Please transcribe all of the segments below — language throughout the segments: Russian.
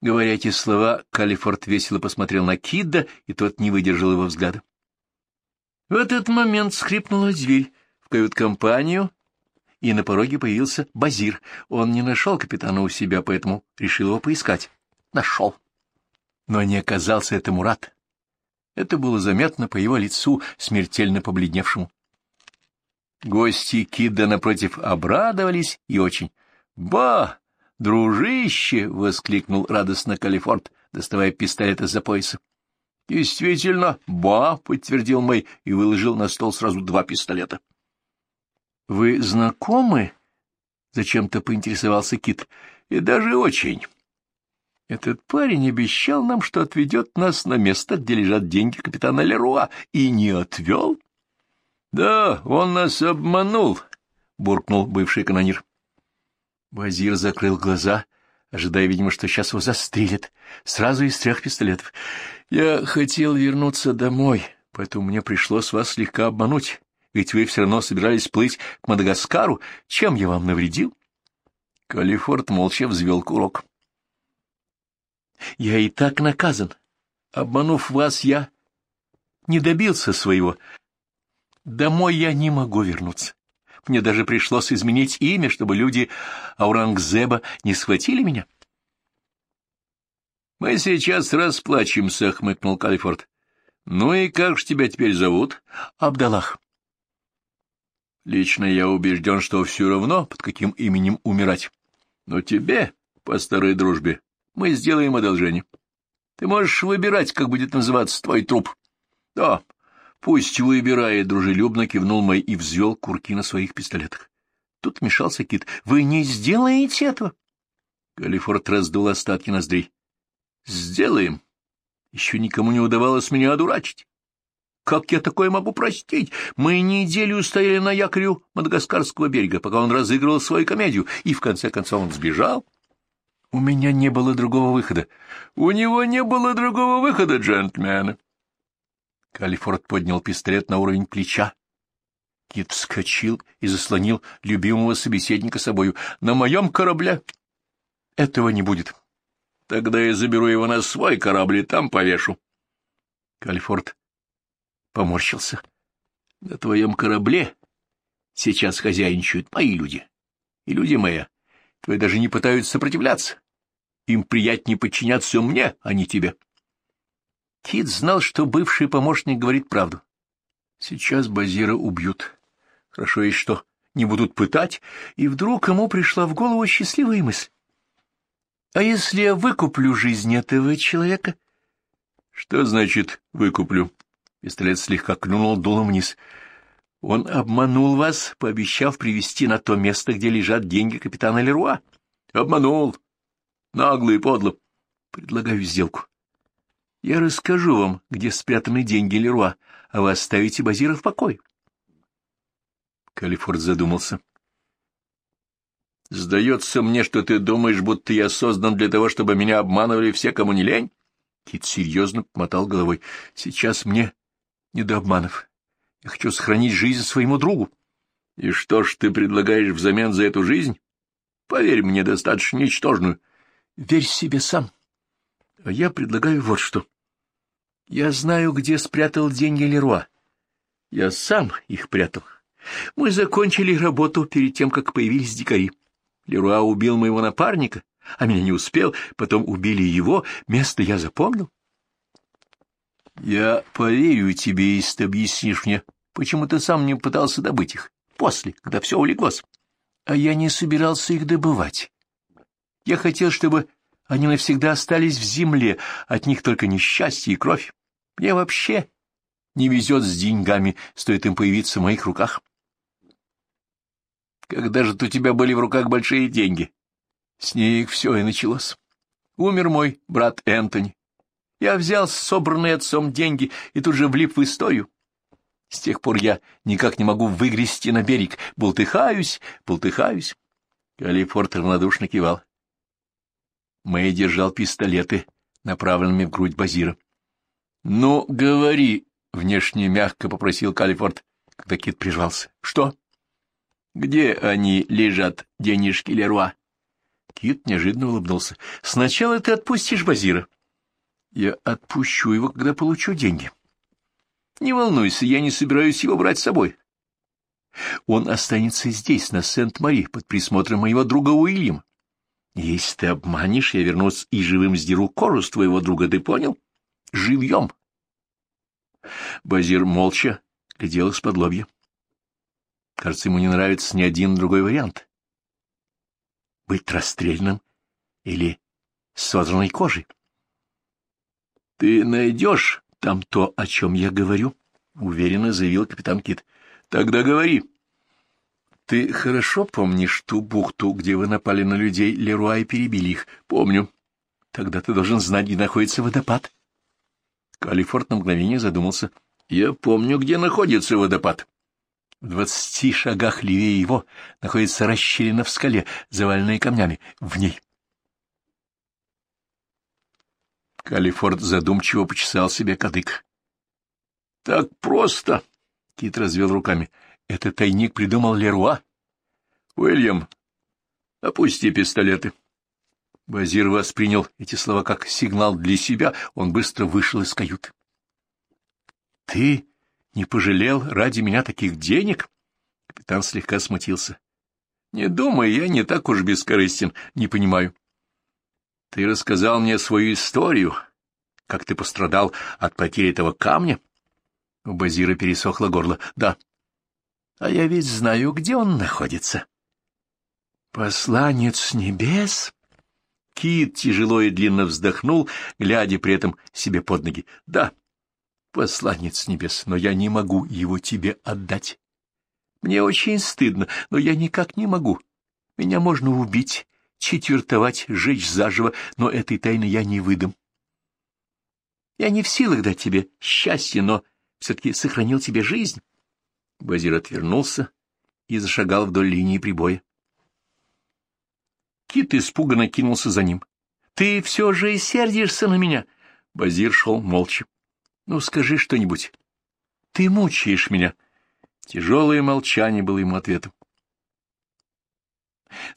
Говоря эти слова, Калифорд весело посмотрел на Кидда, и тот не выдержал его взгляда. В этот момент скрипнула дверь в кают-компанию, и на пороге появился Базир. Он не нашел капитана у себя, поэтому решил его поискать. Нашел. Но не оказался это Мурат. Это было заметно по его лицу, смертельно побледневшему. Гости Кидда, напротив, обрадовались и очень. «Ба! Дружище!» — воскликнул радостно Калифорд, доставая пистолет из-за пояса. «Действительно, ба!» — подтвердил Мэй и выложил на стол сразу два пистолета. «Вы знакомы?» — зачем-то поинтересовался Кит. «И даже очень. Этот парень обещал нам, что отведет нас на место, где лежат деньги капитана Леруа, и не отвел». «Да, он нас обманул», — буркнул бывший канонир. Базир закрыл глаза, ожидая, видимо, что сейчас его застрелят, сразу из трех пистолетов. «Я хотел вернуться домой, поэтому мне пришлось вас слегка обмануть, ведь вы все равно собирались плыть к Мадагаскару. Чем я вам навредил?» Калифорд молча взвел курок. «Я и так наказан. Обманув вас, я не добился своего. Домой я не могу вернуться. Мне даже пришлось изменить имя, чтобы люди Аурангзеба не схватили меня. — Мы сейчас расплачемся, — хмыкнул Калифорд. — Ну и как же тебя теперь зовут? — Абдаллах. — Лично я убежден, что все равно, под каким именем умирать. Но тебе, по старой дружбе, мы сделаем одолжение. Ты можешь выбирать, как будет называться твой труп. — Да, Пусть выбирает, дружелюбно кивнул Мэй и взвел курки на своих пистолетах. Тут вмешался Кит. Вы не сделаете этого? Галифорд раздул остатки ноздрей. Сделаем. Еще никому не удавалось меня одурачить. Как я такое могу простить? Мы неделю стояли на якорю Мадагаскарского берега, пока он разыгрывал свою комедию, и в конце концов он сбежал. У меня не было другого выхода. У него не было другого выхода, джентльмены. Калифорд поднял пистолет на уровень плеча. Кит вскочил и заслонил любимого собеседника собою. «На моем корабле этого не будет. Тогда я заберу его на свой корабль и там повешу». Калифорд поморщился. «На твоем корабле сейчас хозяйничают мои люди, и люди мои. Твои даже не пытаются сопротивляться. Им приятнее подчиняться мне, а не тебе». Кит знал, что бывший помощник говорит правду. Сейчас Базира убьют. Хорошо есть что, не будут пытать, и вдруг ему пришла в голову счастливая мысль. А если я выкуплю жизнь этого человека? Что значит «выкуплю»? Пистолет слегка клюнул дулом вниз. Он обманул вас, пообещав привести на то место, где лежат деньги капитана Леруа. Обманул. Нагло и подло. Предлагаю сделку. Я расскажу вам, где спрятаны деньги Леруа, а вы оставите Базира в покое. Калифорд задумался. «Сдается мне, что ты думаешь, будто я создан для того, чтобы меня обманывали все, кому не лень?» Кит серьезно помотал головой. «Сейчас мне не до обманов. Я хочу сохранить жизнь своему другу». «И что ж ты предлагаешь взамен за эту жизнь? Поверь мне, достаточно ничтожную. Верь себе сам». А я предлагаю вот что. Я знаю, где спрятал деньги Леруа. Я сам их прятал. Мы закончили работу перед тем, как появились дикари. Леруа убил моего напарника, а меня не успел, потом убили его, место я запомнил. Я поверю тебе, если ты объяснишь мне, почему ты сам не пытался добыть их, после, когда все улеглось. А я не собирался их добывать. Я хотел, чтобы они навсегда остались в земле, от них только несчастье и кровь. Мне вообще не везет с деньгами, стоит им появиться в моих руках. Когда же у тебя были в руках большие деньги? С них все и началось. Умер мой брат Энтони. Я взял собранные отцом деньги и тут же влип в историю. С тех пор я никак не могу выгрести на берег. Болтыхаюсь, болтыхаюсь. Калифорд равнодушно кивал. Мэй держал пистолеты, направленными в грудь Базира. — Ну, говори, — внешне мягко попросил Калифорд, когда Кит прижался. — Что? — Где они лежат, денежки Леруа? Кит неожиданно улыбнулся. — Сначала ты отпустишь Базира. — Я отпущу его, когда получу деньги. — Не волнуйся, я не собираюсь его брать с собой. Он останется здесь, на Сент-Мари, под присмотром моего друга Уильяма. Если ты обманешь, я вернусь и живым сдеру кожу с твоего друга, ты понял? Живьем. Базир молча глядел из-под лобья. Кажется, ему не нравится ни один другой вариант. Быть расстрелянным или содранной кожей. — Ты найдешь там то, о чем я говорю, — уверенно заявил капитан Кит. — Тогда говори. — Ты хорошо помнишь ту бухту, где вы напали на людей Леруа и перебили их? — Помню. — Тогда ты должен знать, где находится водопад. Калифорд на мгновение задумался. — Я помню, где находится водопад. В двадцати шагах левее его находится расщелина в скале, заваленная камнями. В ней. Калифорд задумчиво почесал себе кадык. — Так просто! — Кит развел руками. — Это тайник придумал Леруа. — Уильям, опусти пистолеты. Базир воспринял эти слова как сигнал для себя. Он быстро вышел из каюты. — Ты не пожалел ради меня таких денег? Капитан слегка смутился. — Не думай, я не так уж бескорыстен, не понимаю. — Ты рассказал мне свою историю, как ты пострадал от потери этого камня? У Базира пересохло горло. — Да. — А я ведь знаю, где он находится. — Посланец небес? Кит тяжело и длинно вздохнул, глядя при этом себе под ноги. — Да. — посланец небес, но я не могу его тебе отдать. Мне очень стыдно, но я никак не могу. Меня можно убить, четвертовать, сжечь заживо, но этой тайны я не выдам. Я не в силах дать тебе счастье, но все-таки сохранил тебе жизнь. Базир отвернулся и зашагал вдоль линии прибоя. Кит испуганно кинулся за ним. — Ты все же и сердишься на меня? Базир шел молча. Ну, скажи что-нибудь. Ты мучаешь меня. Тяжелое молчание было ему ответом.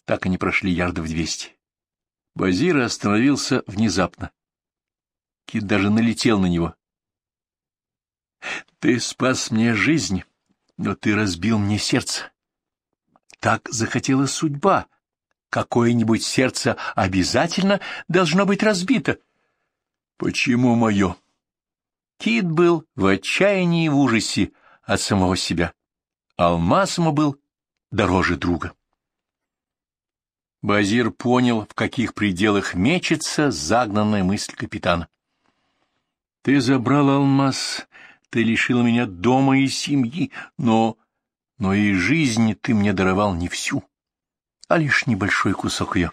Так они прошли ярдов двести. Базир остановился внезапно. Кит даже налетел на него. — Ты спас мне жизнь, но ты разбил мне сердце. Так захотела судьба. Какое-нибудь сердце обязательно должно быть разбито. — Почему мое? Кит был в отчаянии и в ужасе от самого себя. Алмаз ему был дороже друга. Базир понял, в каких пределах мечется загнанная мысль капитана. «Ты забрал алмаз, ты лишил меня дома и семьи, но... но и жизни ты мне даровал не всю, а лишь небольшой кусок ее».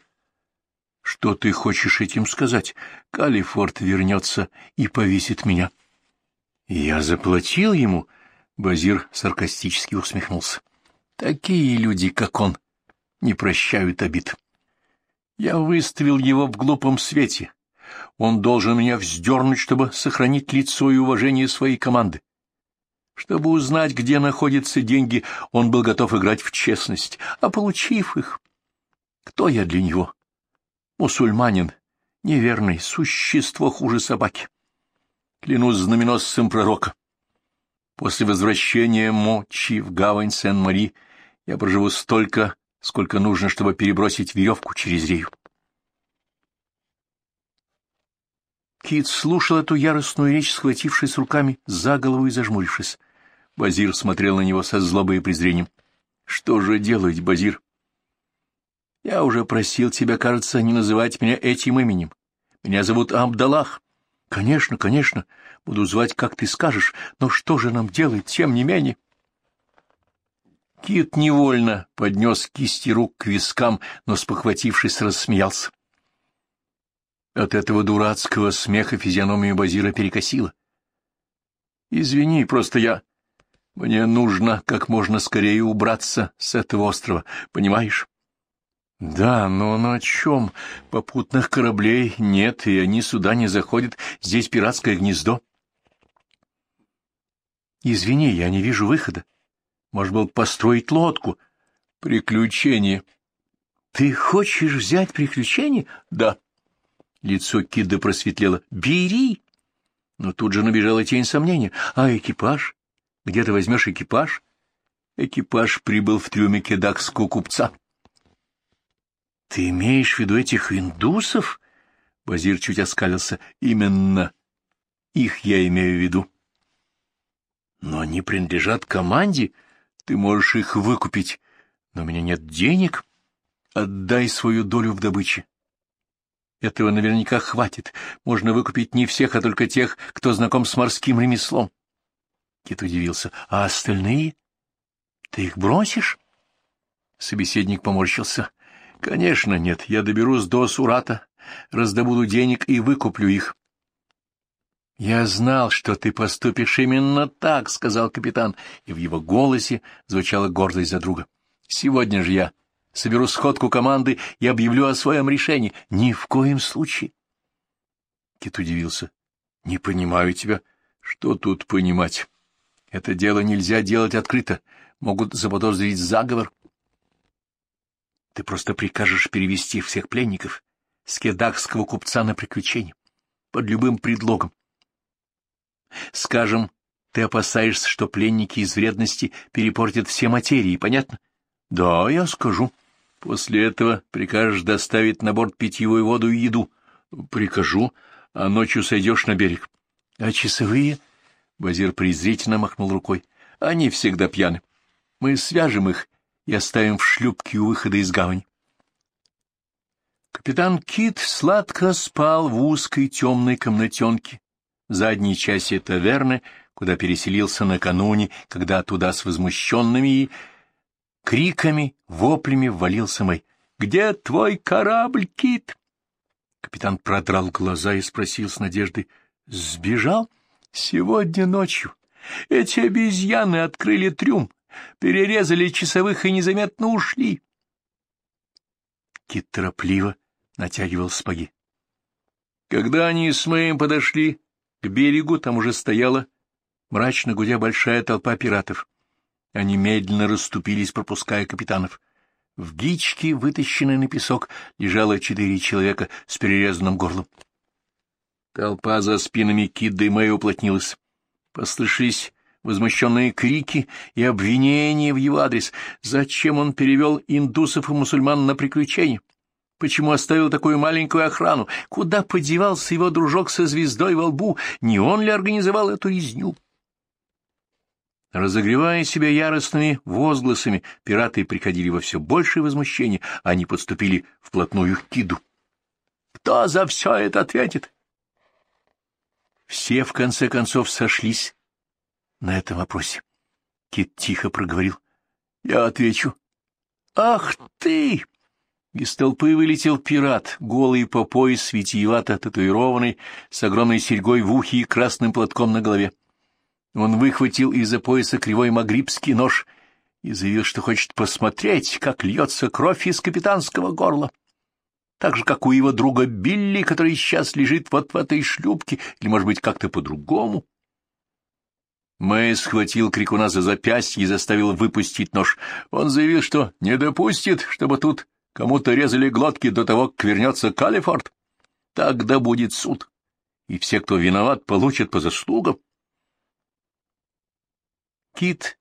«Что ты хочешь этим сказать? Калифорд вернется и повесит меня». Я заплатил ему, Базир саркастически усмехнулся. Такие люди, как он, не прощают обид. Я выставил его в глупом свете. Он должен меня вздернуть, чтобы сохранить лицо и уважение своей команды. Чтобы узнать, где находятся деньги, он был готов играть в честность, а получив их... Кто я для него? Мусульманин, неверный, существо хуже собаки клянусь знаменосцем пророка. После возвращения мочи в гавань Сен-Мари я проживу столько, сколько нужно, чтобы перебросить веревку через рею. Кит слушал эту яростную речь, схватившись руками за голову и зажмурившись. Базир смотрел на него со злобой и презрением. — Что же делать, Базир? — Я уже просил тебя, кажется, не называть меня этим именем. Меня зовут Абдаллах. Конечно, конечно, буду звать, как ты скажешь, но что же нам делать, тем не менее? Кит невольно поднес кисти рук к вискам, но, спохватившись, рассмеялся. От этого дурацкого смеха физиономию Базира перекосило. — Извини, просто я... Мне нужно как можно скорее убраться с этого острова, понимаешь? Да, но на чем? Попутных кораблей нет, и они сюда не заходят. Здесь пиратское гнездо. Извини, я не вижу выхода. Может был построить лодку. Приключение. Ты хочешь взять приключение? Да. Лицо Кида просветлело. Бери. Но тут же набежала тень сомнения. А экипаж? Где ты возьмешь экипаж? Экипаж прибыл в трюме кедакского купца. Ты имеешь в виду этих индусов? Базир чуть оскалился. Именно их я имею в виду. Но они принадлежат команде. Ты можешь их выкупить. Но у меня нет денег. Отдай свою долю в добыче. Этого наверняка хватит. Можно выкупить не всех, а только тех, кто знаком с морским ремеслом. Кит удивился. — А остальные? Ты их бросишь? Собеседник поморщился. — Конечно нет. Я доберусь до Сурата, раздобуду денег и выкуплю их. — Я знал, что ты поступишь именно так, — сказал капитан, и в его голосе звучала гордость за друга. — Сегодня же я соберу сходку команды и объявлю о своем решении. Ни в коем случае. Кит удивился. — Не понимаю тебя. Что тут понимать? Это дело нельзя делать открыто. Могут заподозрить заговор. Ты просто прикажешь перевести всех пленников с кедакского купца на приключение. Под любым предлогом. Скажем, ты опасаешься, что пленники из вредности перепортят все материи, понятно? Да, я скажу. После этого прикажешь доставить на борт питьевую воду и еду. Прикажу, а ночью сойдешь на берег. А часовые? Базир презрительно махнул рукой. Они всегда пьяны. Мы свяжем их и оставим в шлюпке у выхода из гавани. Капитан Кит сладко спал в узкой темной комнатенке в задней части таверны, куда переселился накануне, когда туда с возмущенными и криками, воплями ввалился Мэй. «Где твой корабль, Кит?» Капитан продрал глаза и спросил с надеждой. «Сбежал? Сегодня ночью. Эти обезьяны открыли трюм, перерезали часовых и незаметно ушли». Кит торопливо натягивал спаги. Когда они с Мэем подошли к берегу, там уже стояла, мрачно гудя, большая толпа пиратов. Они медленно расступились, пропуская капитанов. В гичке, вытащенной на песок, лежало четыре человека с перерезанным горлом. Толпа за спинами Кидда и Мэя уплотнилась. Послышались возмущенные крики и обвинения в его адрес. Зачем он перевел индусов и мусульман на приключения? Почему оставил такую маленькую охрану? Куда подевался его дружок со звездой во лбу? Не он ли организовал эту резню? Разогревая себя яростными возгласами, пираты приходили во все большее возмущение, они подступили вплотную к Киду. «Кто за все это ответит?» Все, в конце концов, сошлись на этом вопросе. Кит тихо проговорил. «Я отвечу». «Ах ты!» Из толпы вылетел пират, голый по пояс, витиевато татуированный, с огромной серьгой в ухе и красным платком на голове. Он выхватил из-за пояса кривой магрибский нож и заявил, что хочет посмотреть, как льется кровь из капитанского горла. Так же, как у его друга Билли, который сейчас лежит вот в этой шлюпке, или, может быть, как-то по-другому. Мэй схватил крикуна за запястье и заставил выпустить нож. Он заявил, что не допустит, чтобы тут кому-то резали глотки до того, как вернется Калифорд. Тогда будет суд, и все, кто виноват, получат по заслугам. Кит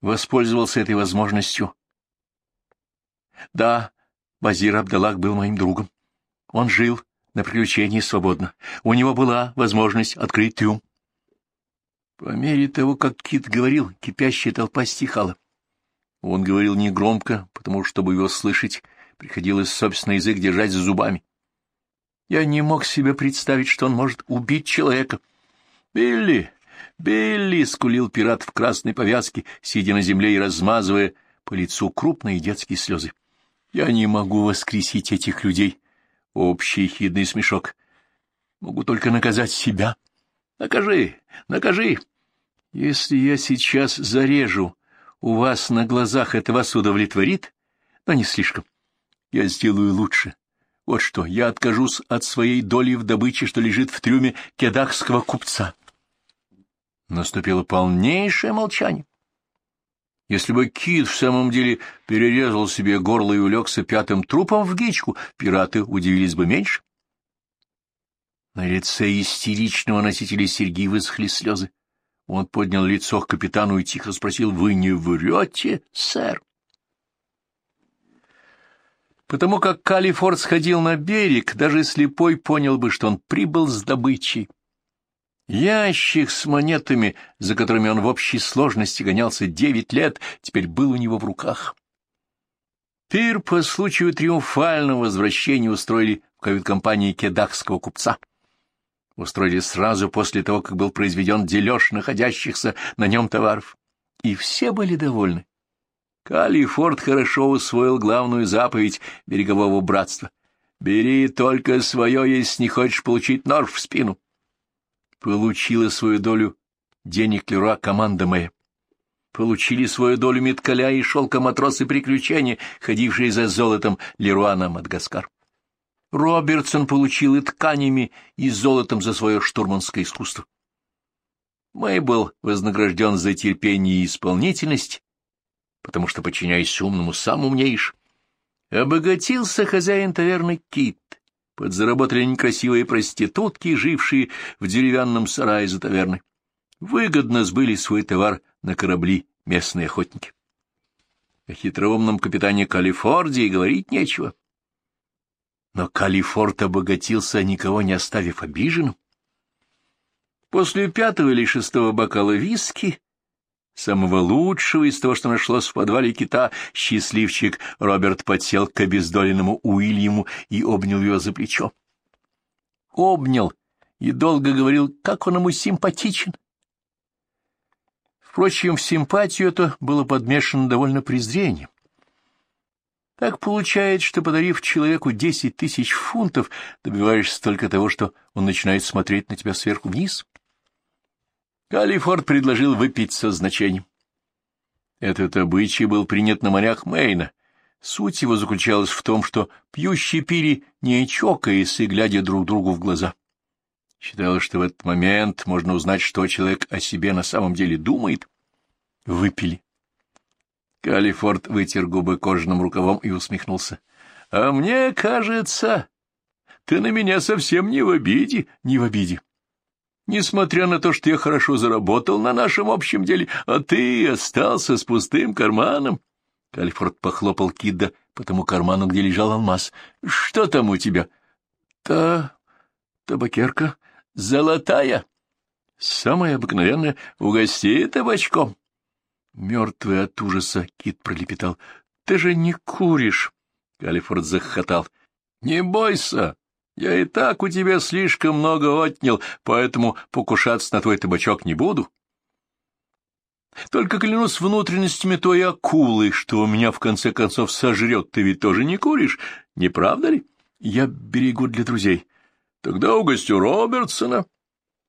воспользовался этой возможностью. Да, Базир Абдаллах был моим другом. Он жил на приключении свободно. У него была возможность открыть трюм. По мере того, как Кит говорил, кипящая толпа стихала. Он говорил негромко, потому что, чтобы его слышать, приходилось собственный язык держать за зубами. Я не мог себе представить, что он может убить человека. «Билли! «Билли!» — скулил пират в красной повязке, сидя на земле и размазывая по лицу крупные детские слезы. «Я не могу воскресить этих людей!» — общий хидный смешок. «Могу только наказать себя. Накажи, накажи! Если я сейчас зарежу у вас на глазах, это вас удовлетворит? Но не слишком. Я сделаю лучше. Вот что, я откажусь от своей доли в добыче, что лежит в трюме кедахского купца». Наступило полнейшее молчание. Если бы Кит в самом деле перерезал себе горло и улегся пятым трупом в гичку, пираты удивились бы меньше. На лице истеричного носителя серьги высохли слезы. Он поднял лицо к капитану и тихо спросил, «Вы не врете, сэр?» Потому как Калифорд сходил на берег, даже слепой понял бы, что он прибыл с добычей. Ящик с монетами, за которыми он в общей сложности гонялся девять лет, теперь был у него в руках. Пир по случаю триумфального возвращения устроили в кают-компании кедахского купца. Устроили сразу после того, как был произведен дележ находящихся на нем товаров. И все были довольны. Калифорд хорошо усвоил главную заповедь берегового братства. «Бери только свое, если не хочешь получить нож в спину». Получила свою долю денег Леруа команда моя. Получили свою долю меткаля и шелка матросы приключения, ходившие за золотом Леруа на Мадагаскар. Робертсон получил и тканями, и золотом за свое штурманское искусство. Мэй был вознагражден за терпение и исполнительность, потому что, подчиняясь умному, сам умнейший. Обогатился хозяин таверны Кит, подзаработали некрасивые проститутки, жившие в деревянном сарае за таверной. Выгодно сбыли свой товар на корабли местные охотники. О хитроумном капитане Калифордии говорить нечего. Но Калифорд обогатился, никого не оставив обиженным. После пятого или шестого бокала виски, самого лучшего из того, что нашлось в подвале кита, счастливчик Роберт подсел к обездоленному Уильяму и обнял его за плечо. Обнял и долго говорил, как он ему симпатичен. Впрочем, в симпатию это было подмешано довольно презрением. Так получается, что, подарив человеку десять тысяч фунтов, добиваешься только того, что он начинает смотреть на тебя сверху вниз. Калифорд предложил выпить со значением. Этот обычай был принят на морях Мейна. Суть его заключалась в том, что пьющие пили, не чокаясь и глядя друг другу в глаза. Считалось, что в этот момент можно узнать, что человек о себе на самом деле думает. Выпили. Калифорд вытер губы кожаным рукавом и усмехнулся. — А мне кажется, ты на меня совсем не в обиде, не в обиде. Несмотря на то, что я хорошо заработал на нашем общем деле, а ты остался с пустым карманом. Калифорд похлопал Кидда по тому карману, где лежал алмаз. — Что там у тебя? — Та... табакерка. Золотая. Самая обыкновенная. Угости табачком. Мертвый от ужаса Кит пролепетал. — Ты же не куришь! Калифорд захохотал. — Не бойся! Я и так у тебя слишком много отнял, поэтому покушаться на твой табачок не буду. Только клянусь внутренностями той акулы, что у меня в конце концов сожрет, ты ведь тоже не куришь, не правда ли? Я берегу для друзей. Тогда угостю Робертсона.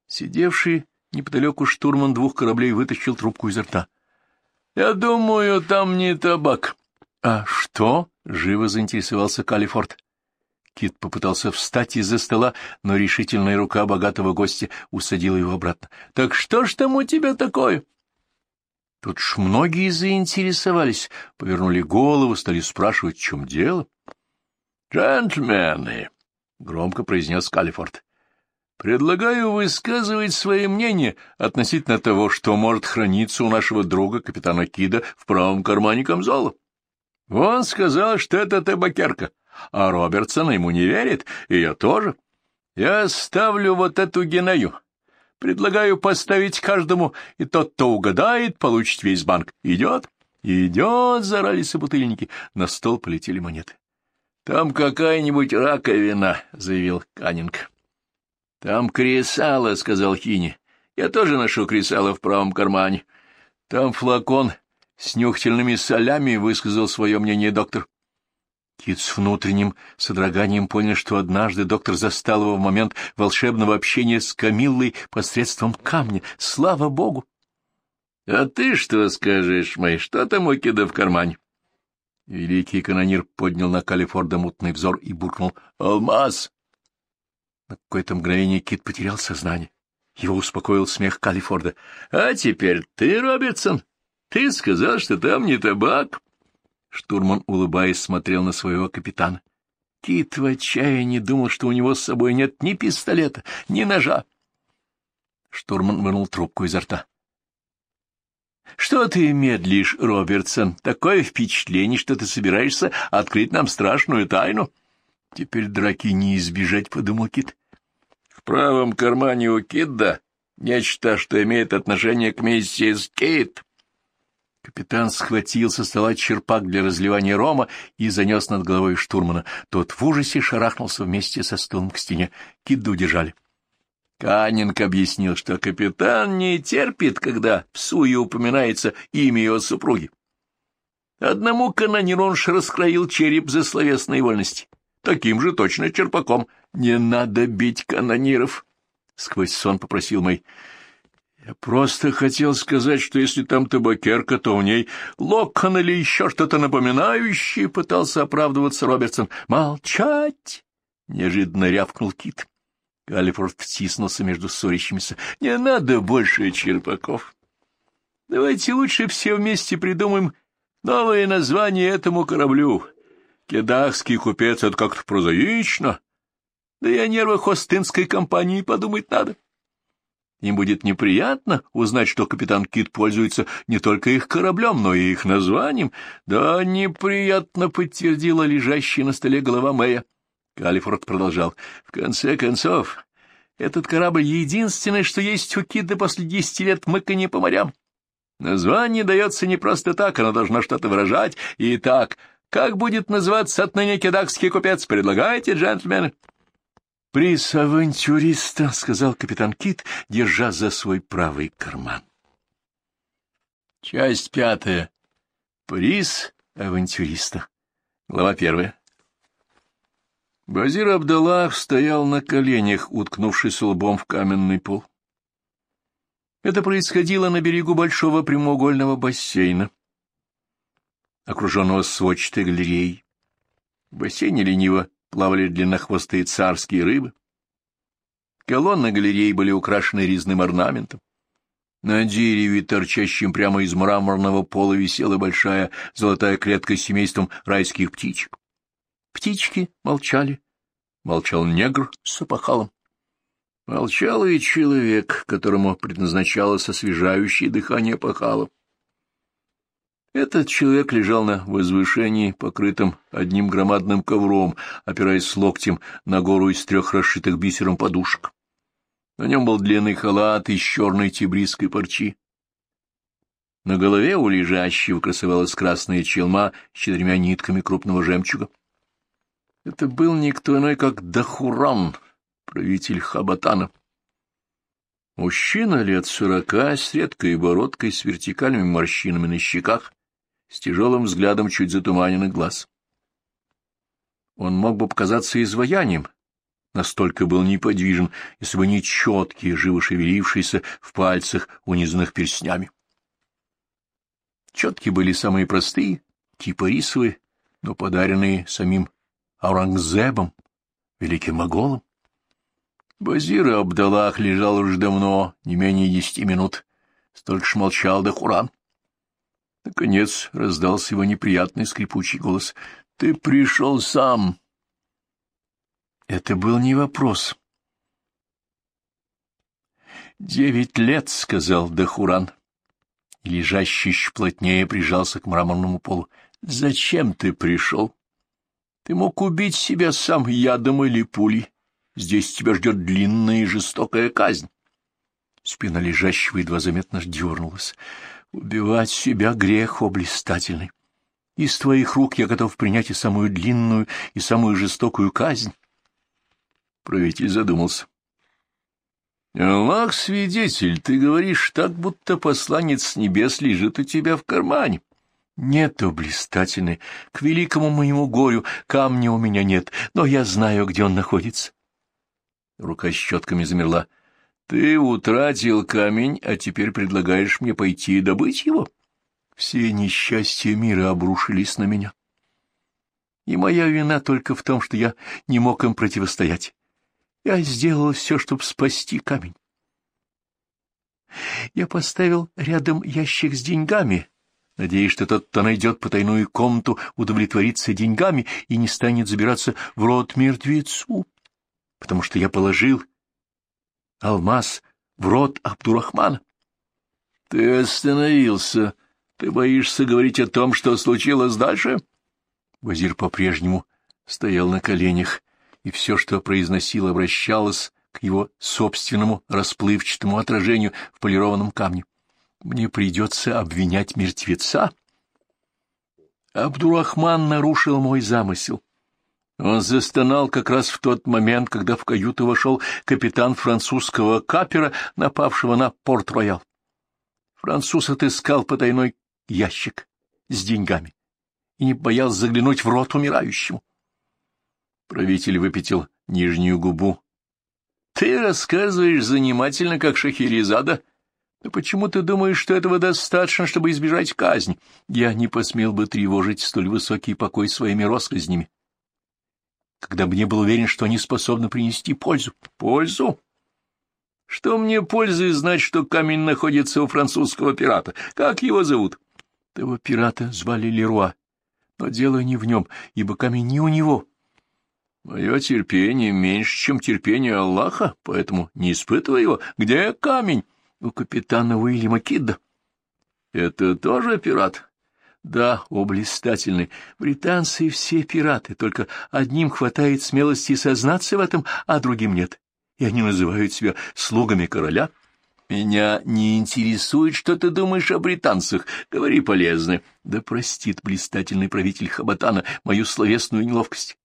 Сидевший неподалеку штурман двух кораблей вытащил трубку изо рта. — Я думаю, там не табак. — А что? — живо заинтересовался Калифорд. Кит попытался встать из-за стола, но решительная рука богатого гостя усадила его обратно. — Так что ж там у тебя такое? Тут ж многие заинтересовались, повернули голову, стали спрашивать, в чем дело. — Джентльмены! — громко произнес Калифорд. Предлагаю высказывать свое мнение относительно того, что может храниться у нашего друга капитана Кида в правом кармане камзола. Он сказал, что это табакерка, а Робертсон ему не верит, и я тоже. Я ставлю вот эту геною. Предлагаю поставить каждому, и тот, кто угадает, получит весь банк. Идет? Идет, зарали собутыльники. На стол полетели монеты. — Там какая-нибудь раковина, — заявил Каннинг. Там кресало, — сказал Хини. Я тоже ношу кресало в правом кармане. Там флакон с нюхательными солями, — высказал свое мнение доктор. Кит с внутренним содроганием понял, что однажды доктор застал его в момент волшебного общения с Камиллой посредством камня. Слава богу! — А ты что скажешь, Мэй, что там у Кида в кармане? Великий канонир поднял на Калифорда мутный взор и буркнул. — Алмаз! На какое-то мгновение Кит потерял сознание. Его успокоил смех Калифорда. — А теперь ты, Робертсон, Ты сказал, что там не табак. Штурман, улыбаясь, смотрел на своего капитана. Кит в отчаянии думал, что у него с собой нет ни пистолета, ни ножа. Штурман вынул трубку изо рта. — Что ты медлишь, Робертсон? Такое впечатление, что ты собираешься открыть нам страшную тайну. — Теперь драки не избежать, — подумал Кит. — В правом кармане у Кидда нечто, что имеет отношение к миссис Кит. Капитан схватил со стола черпак для разливания рома и занес над головой штурмана. Тот в ужасе шарахнулся вместе со стулом к стене. Кидду удержали. Каннинг объяснил, что капитан не терпит, когда в суе упоминается имя его супруги. Одному канониру он раскроил череп за словесной вольности. Таким же точно черпаком. «Не надо бить канониров!» — сквозь сон попросил Мэй. Я просто хотел сказать, что если там табакерка, то в ней локон или еще что-то напоминающее, — пытался оправдываться Робертсон. «Молчать!» — неожиданно рявкнул Кит. Галлифорд втиснулся между ссорящимися. «Не надо больше черпаков. Давайте лучше все вместе придумаем новое название этому кораблю. Кедахский купец — это как-то прозаично. Да и о нервах Остинской компании подумать надо». Им будет неприятно узнать, что капитан Кит пользуется не только их кораблем, но и их названием. Да, неприятно, — подтвердила лежащая на столе голова Мэя. Калифорд продолжал. В конце концов, этот корабль — единственное, что есть у Кита после десяти лет мыканья по морям. Название дается не просто так, оно должно что-то выражать. Итак, как будет называться отныне кедакский купец? Предлагайте, джентльмены. «Приз авантюриста», — сказал капитан Кит, держа за свой правый карман. Часть пятая. Приз авантюриста. Глава первая. Базир Абдаллах стоял на коленях, уткнувшись лбом в каменный пол. Это происходило на берегу большого прямоугольного бассейна, окруженного сводчатой галереей. В бассейне лениво плавали длиннохвостые царские рыбы. Колонны галереи были украшены резным орнаментом. На дереве, торчащем прямо из мраморного пола, висела большая золотая клетка с семейством райских птичек. Птички молчали. Молчал негр с опахалом. Молчал и человек, которому предназначалось освежающее дыхание опахала. Этот человек лежал на возвышении, покрытом одним громадным ковром, опираясь локтем на гору из трех расшитых бисером подушек. На нем был длинный халат из черной тибрисской парчи. На голове у лежащего красовалась красная челма с четырьмя нитками крупного жемчуга. Это был никто иной, как Дахуран, правитель Хабатана. Мужчина лет сорока, с редкой бородкой, с вертикальными морщинами на щеках, с тяжелым взглядом чуть затуманенных глаз. Он мог бы показаться изваянием, настолько был неподвижен, если бы не четкие, живо шевелившиеся в пальцах, унизанных перстнями. Четки были самые простые, типа рисовые, но подаренные самим Аурангзебом, великим моголом. Базир Абдаллах лежал уже давно, не менее десяти минут, столько ж молчал Дахуран. Наконец раздался его неприятный скрипучий голос. — Ты пришел сам. Это был не вопрос. — Девять лет, — сказал Дахуран. Лежащий еще плотнее прижался к мраморному полу. — Зачем ты пришел? Ты мог убить себя сам ядом или пулей. Здесь тебя ждет длинная и жестокая казнь. Спина лежащего едва заметно дернулась. Убивать себя — грех, о блистательный. Из твоих рук я готов принять и самую длинную, и самую жестокую казнь. Правитель задумался. — Аллах свидетель, ты говоришь так, будто посланец небес лежит у тебя в кармане. — Нет, о блистательный, к великому моему горю камня у меня нет, но я знаю, где он находится. Рука с щетками замерла. — ты утратил камень, а теперь предлагаешь мне пойти и добыть его? Все несчастья мира обрушились на меня. И моя вина только в том, что я не мог им противостоять. Я сделал все, чтобы спасти камень. Я поставил рядом ящик с деньгами, надеясь, что тот, кто найдет потайную комнату, удовлетворится деньгами и не станет забираться в рот мертвецу, потому что я положил алмаз в рот Абдурахмана. — Ты остановился. Ты боишься говорить о том, что случилось дальше? Вазир по-прежнему стоял на коленях, и все, что произносил, обращалось к его собственному расплывчатому отражению в полированном камне. Мне придется обвинять мертвеца. Абдурахман нарушил мой замысел. Он застонал как раз в тот момент, когда в каюту вошел капитан французского капера, напавшего на Порт-Роял. Француз отыскал потайной ящик с деньгами и не боялся заглянуть в рот умирающему. Правитель выпятил нижнюю губу. — Ты рассказываешь занимательно, как Шахерезада. Но почему ты думаешь, что этого достаточно, чтобы избежать казни? Я не посмел бы тревожить столь высокий покой своими россказнями, когда бы не был уверен, что они способны принести пользу. Пользу? Что мне пользы знать, что камень находится у французского пирата? Как его зовут? Того пирата звали Леруа. Но дело не в нем, ибо камень не у него. Мое терпение меньше, чем терпение Аллаха, поэтому не испытывай его. Где камень? У капитана Уильяма Кидда. Это тоже пират? Да, о, блистательный. Британцы все пираты, только одним хватает смелости сознаться в этом, а другим нет. И они называют себя слугами короля. Меня не интересует, что ты думаешь о британцах. Говори полезно. Да простит блистательный правитель Хабатана мою словесную неловкость.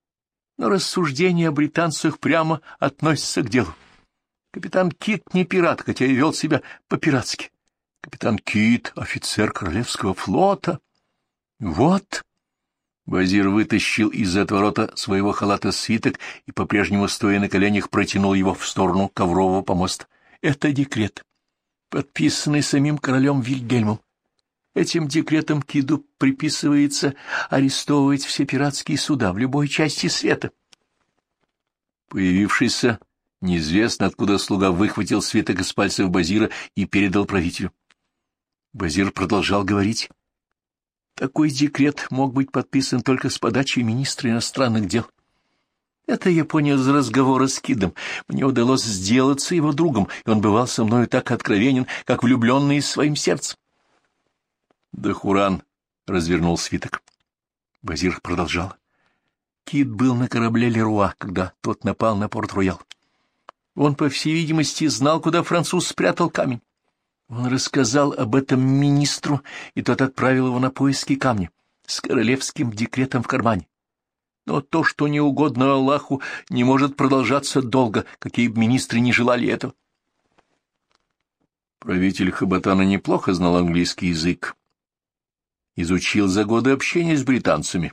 Но рассуждения о британцах прямо относятся к делу. Капитан Кит не пират, хотя и вел себя по-пиратски. Капитан Кит — офицер Королевского флота. Вот. Вазир вытащил из отворота своего халата свиток и, по-прежнему стоя на коленях, протянул его в сторону коврового помоста. Это декрет, подписанный самим королем Вильгельмом. Этим декретом Киду приписывается арестовывать все пиратские суда в любой части света. Появившийся неизвестно откуда слуга выхватил свиток из пальцев Базира и передал правителю. Базир продолжал говорить. Такой декрет мог быть подписан только с подачи министра иностранных дел. Это я понял из разговора с Кидом. Мне удалось сделаться его другом, и он бывал со мною так откровенен, как влюбленный своим сердцем. Дахуран развернул свиток. Базир продолжал. Кит был на корабле Леруа, когда тот напал на Порт-Роял. Он, по всей видимости, знал, куда француз спрятал камень. Он рассказал об этом министру, и тот отправил его на поиски камня с королевским декретом в кармане. Но то, что не угодно Аллаху, не может продолжаться долго, какие бы министры не желали этого. Правитель Хабатана неплохо знал английский язык. Изучил за годы общения с британцами.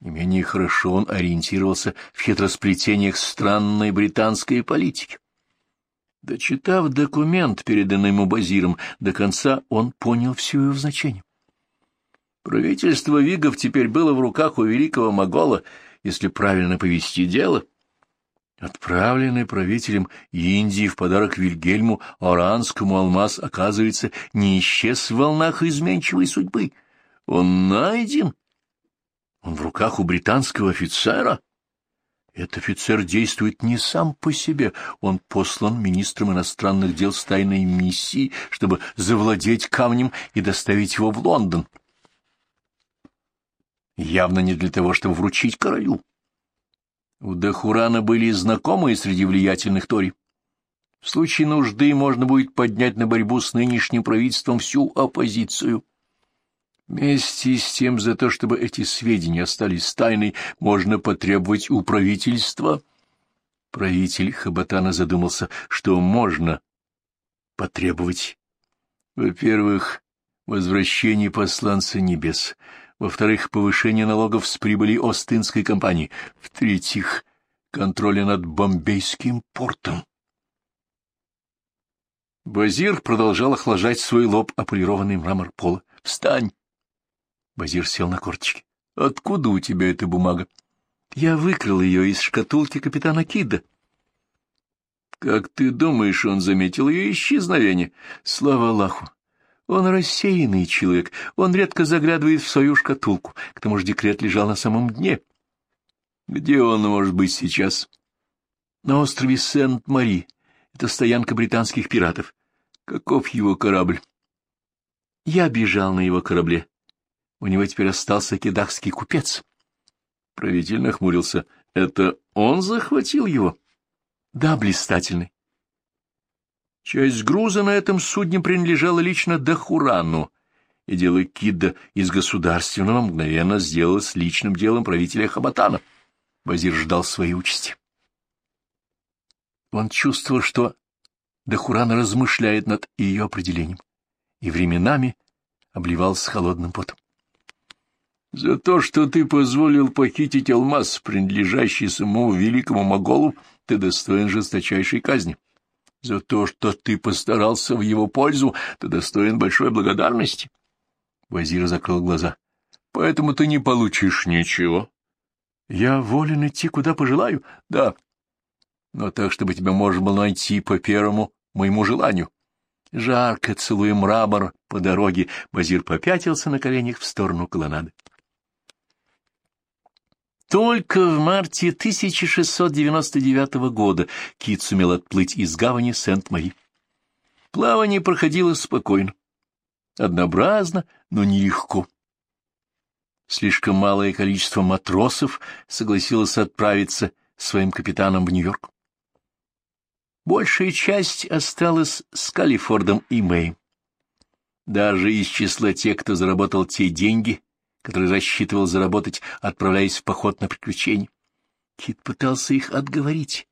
Не менее хорошо он ориентировался в хитросплетениях странной британской политики. Дочитав документ, переданный ему Базиром, до конца он понял всю его значение. Правительство Вигов теперь было в руках у великого Могола, если правильно повести дело. Отправленный правителем Индии в подарок Вильгельму Оранскому алмаз, оказывается, не исчез в волнах изменчивой судьбы. Он найден. Он в руках у британского офицера. Этот офицер действует не сам по себе, он послан министром иностранных дел с тайной миссией, чтобы завладеть камнем и доставить его в Лондон. Явно не для того, чтобы вручить королю. У Дахурана были знакомые среди влиятельных Тори. В случае нужды можно будет поднять на борьбу с нынешним правительством всю оппозицию. Вместе с тем, за то, чтобы эти сведения остались тайной, можно потребовать у правительства. Правитель Хабатана задумался, что можно потребовать. Во-первых, возвращение посланца небес. Во-вторых, повышение налогов с прибыли Остинской компании. В-третьих, контроля над Бомбейским портом. Базир продолжал охлаждать свой лоб, о мрамор пола. «Встань!» Базир сел на корточки. — Откуда у тебя эта бумага? — Я выкрал ее из шкатулки капитана Кида. — Как ты думаешь, он заметил ее исчезновение? Слава Аллаху! Он рассеянный человек, он редко заглядывает в свою шкатулку, к тому же декрет лежал на самом дне. Где он может быть сейчас? На острове Сент-Мари. Это стоянка британских пиратов. Каков его корабль? Я бежал на его корабле. У него теперь остался кедахский купец. Правитель нахмурился. Это он захватил его? Да, блистательный. Часть груза на этом судне принадлежала лично Дахурану, и дело Кидда из государственного мгновенно сделалось личным делом правителя Хабатана. Вазир ждал своей участи. Он чувствовал, что Дахуран размышляет над ее определением, и временами обливался холодным потом. «За то, что ты позволил похитить алмаз, принадлежащий самому великому моголу, ты достоин жесточайшей казни. За то, что ты постарался в его пользу, ты достоин большой благодарности. Вазир закрыл глаза. — Поэтому ты не получишь ничего. — Я волен идти, куда пожелаю? — Да. Но так, чтобы тебя можно было найти по первому моему желанию. Жарко целуя мрамор по дороге, Базир попятился на коленях в сторону колоннады. Только в марте 1699 года Кит сумел отплыть из гавани Сент-Мари. Плавание проходило спокойно, однообразно, но нелегко. Слишком малое количество матросов согласилось отправиться своим капитаном в Нью-Йорк. Большая часть осталась с Калифордом и Мэй. Даже из числа тех, кто заработал те деньги, который рассчитывал заработать, отправляясь в поход на приключения. Кит пытался их отговорить.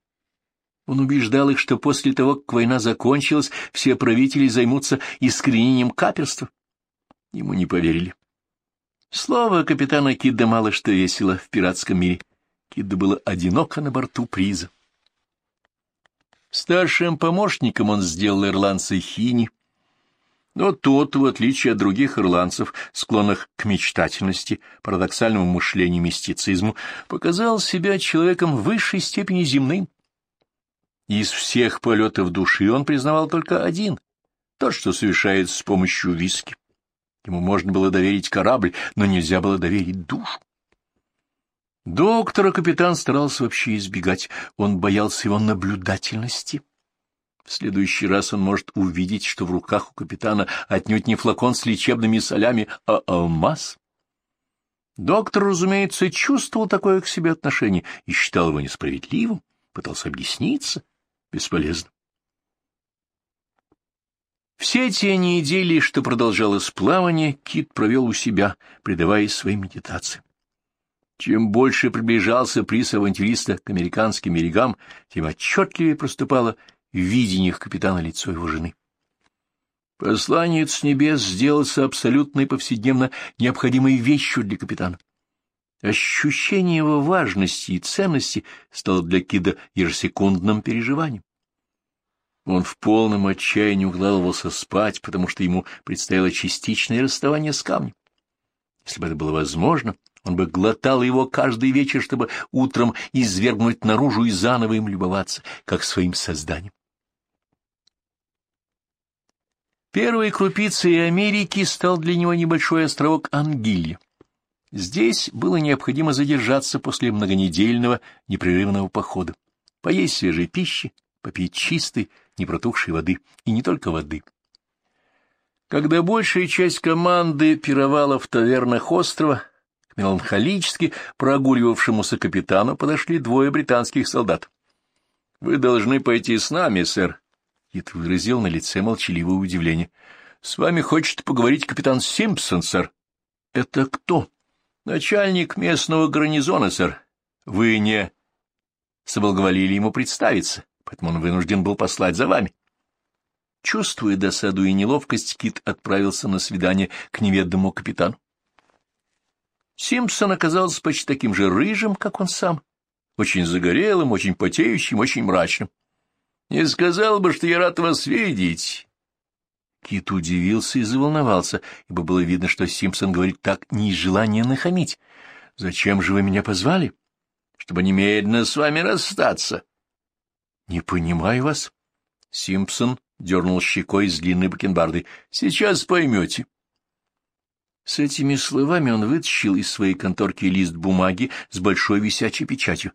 Он убеждал их, что после того, как война закончилась, все правители займутся искоренением каперства. Ему не поверили. Слово капитана Кидда мало что весело в пиратском мире. Кидда было одиноко на борту приза. Старшим помощником он сделал ирландца Хини, но тот, в отличие от других ирландцев, склонных к мечтательности, парадоксальному мышлению и мистицизму, показал себя человеком высшей степени земным. Из всех полетов души он признавал только один — тот, что совершается с помощью виски. Ему можно было доверить корабль, но нельзя было доверить душу. Доктора капитан старался вообще избегать, он боялся его наблюдательности. В следующий раз он может увидеть, что в руках у капитана отнюдь не флакон с лечебными солями, а алмаз. Доктор, разумеется, чувствовал такое к себе отношение и считал его несправедливым, пытался объясниться. Бесполезно. Все те недели, что продолжалось плавание, Кит провел у себя, предаваясь своим медитациям. Чем больше приближался приз авантюриста к американским берегам, тем отчетливее проступало в видениях капитана лицо его жены. Посланец небес сделался абсолютной повседневно необходимой вещью для капитана. Ощущение его важности и ценности стало для Кида ежесекундным переживанием. Он в полном отчаянии укладывался спать, потому что ему предстояло частичное расставание с камнем. Если бы это было возможно, он бы глотал его каждый вечер, чтобы утром извергнуть наружу и заново им любоваться, как своим созданием. Первой крупицей Америки стал для него небольшой островок Ангилья. Здесь было необходимо задержаться после многонедельного непрерывного похода, поесть свежей пищи, попить чистой, непротухшей воды, и не только воды. Когда большая часть команды пировала в тавернах острова, к меланхолически прогуливавшемуся капитану подошли двое британских солдат. — Вы должны пойти с нами, сэр, Кит выразил на лице молчаливое удивление. — С вами хочет поговорить капитан Симпсон, сэр. — Это кто? — Начальник местного гарнизона, сэр. Вы не соблаговолили ему представиться, поэтому он вынужден был послать за вами. Чувствуя досаду и неловкость, Кит отправился на свидание к неведомому капитану. Симпсон оказался почти таким же рыжим, как он сам, очень загорелым, очень потеющим, очень мрачным. Не сказал бы, что я рад вас видеть. Кит удивился и заволновался, ибо было видно, что Симпсон говорит так не из желания нахамить. — Зачем же вы меня позвали? — Чтобы немедленно с вами расстаться. — Не понимаю вас. Симпсон дернул щекой с длинной бакенбардой. — Сейчас поймете. С этими словами он вытащил из своей конторки лист бумаги с большой висячей печатью.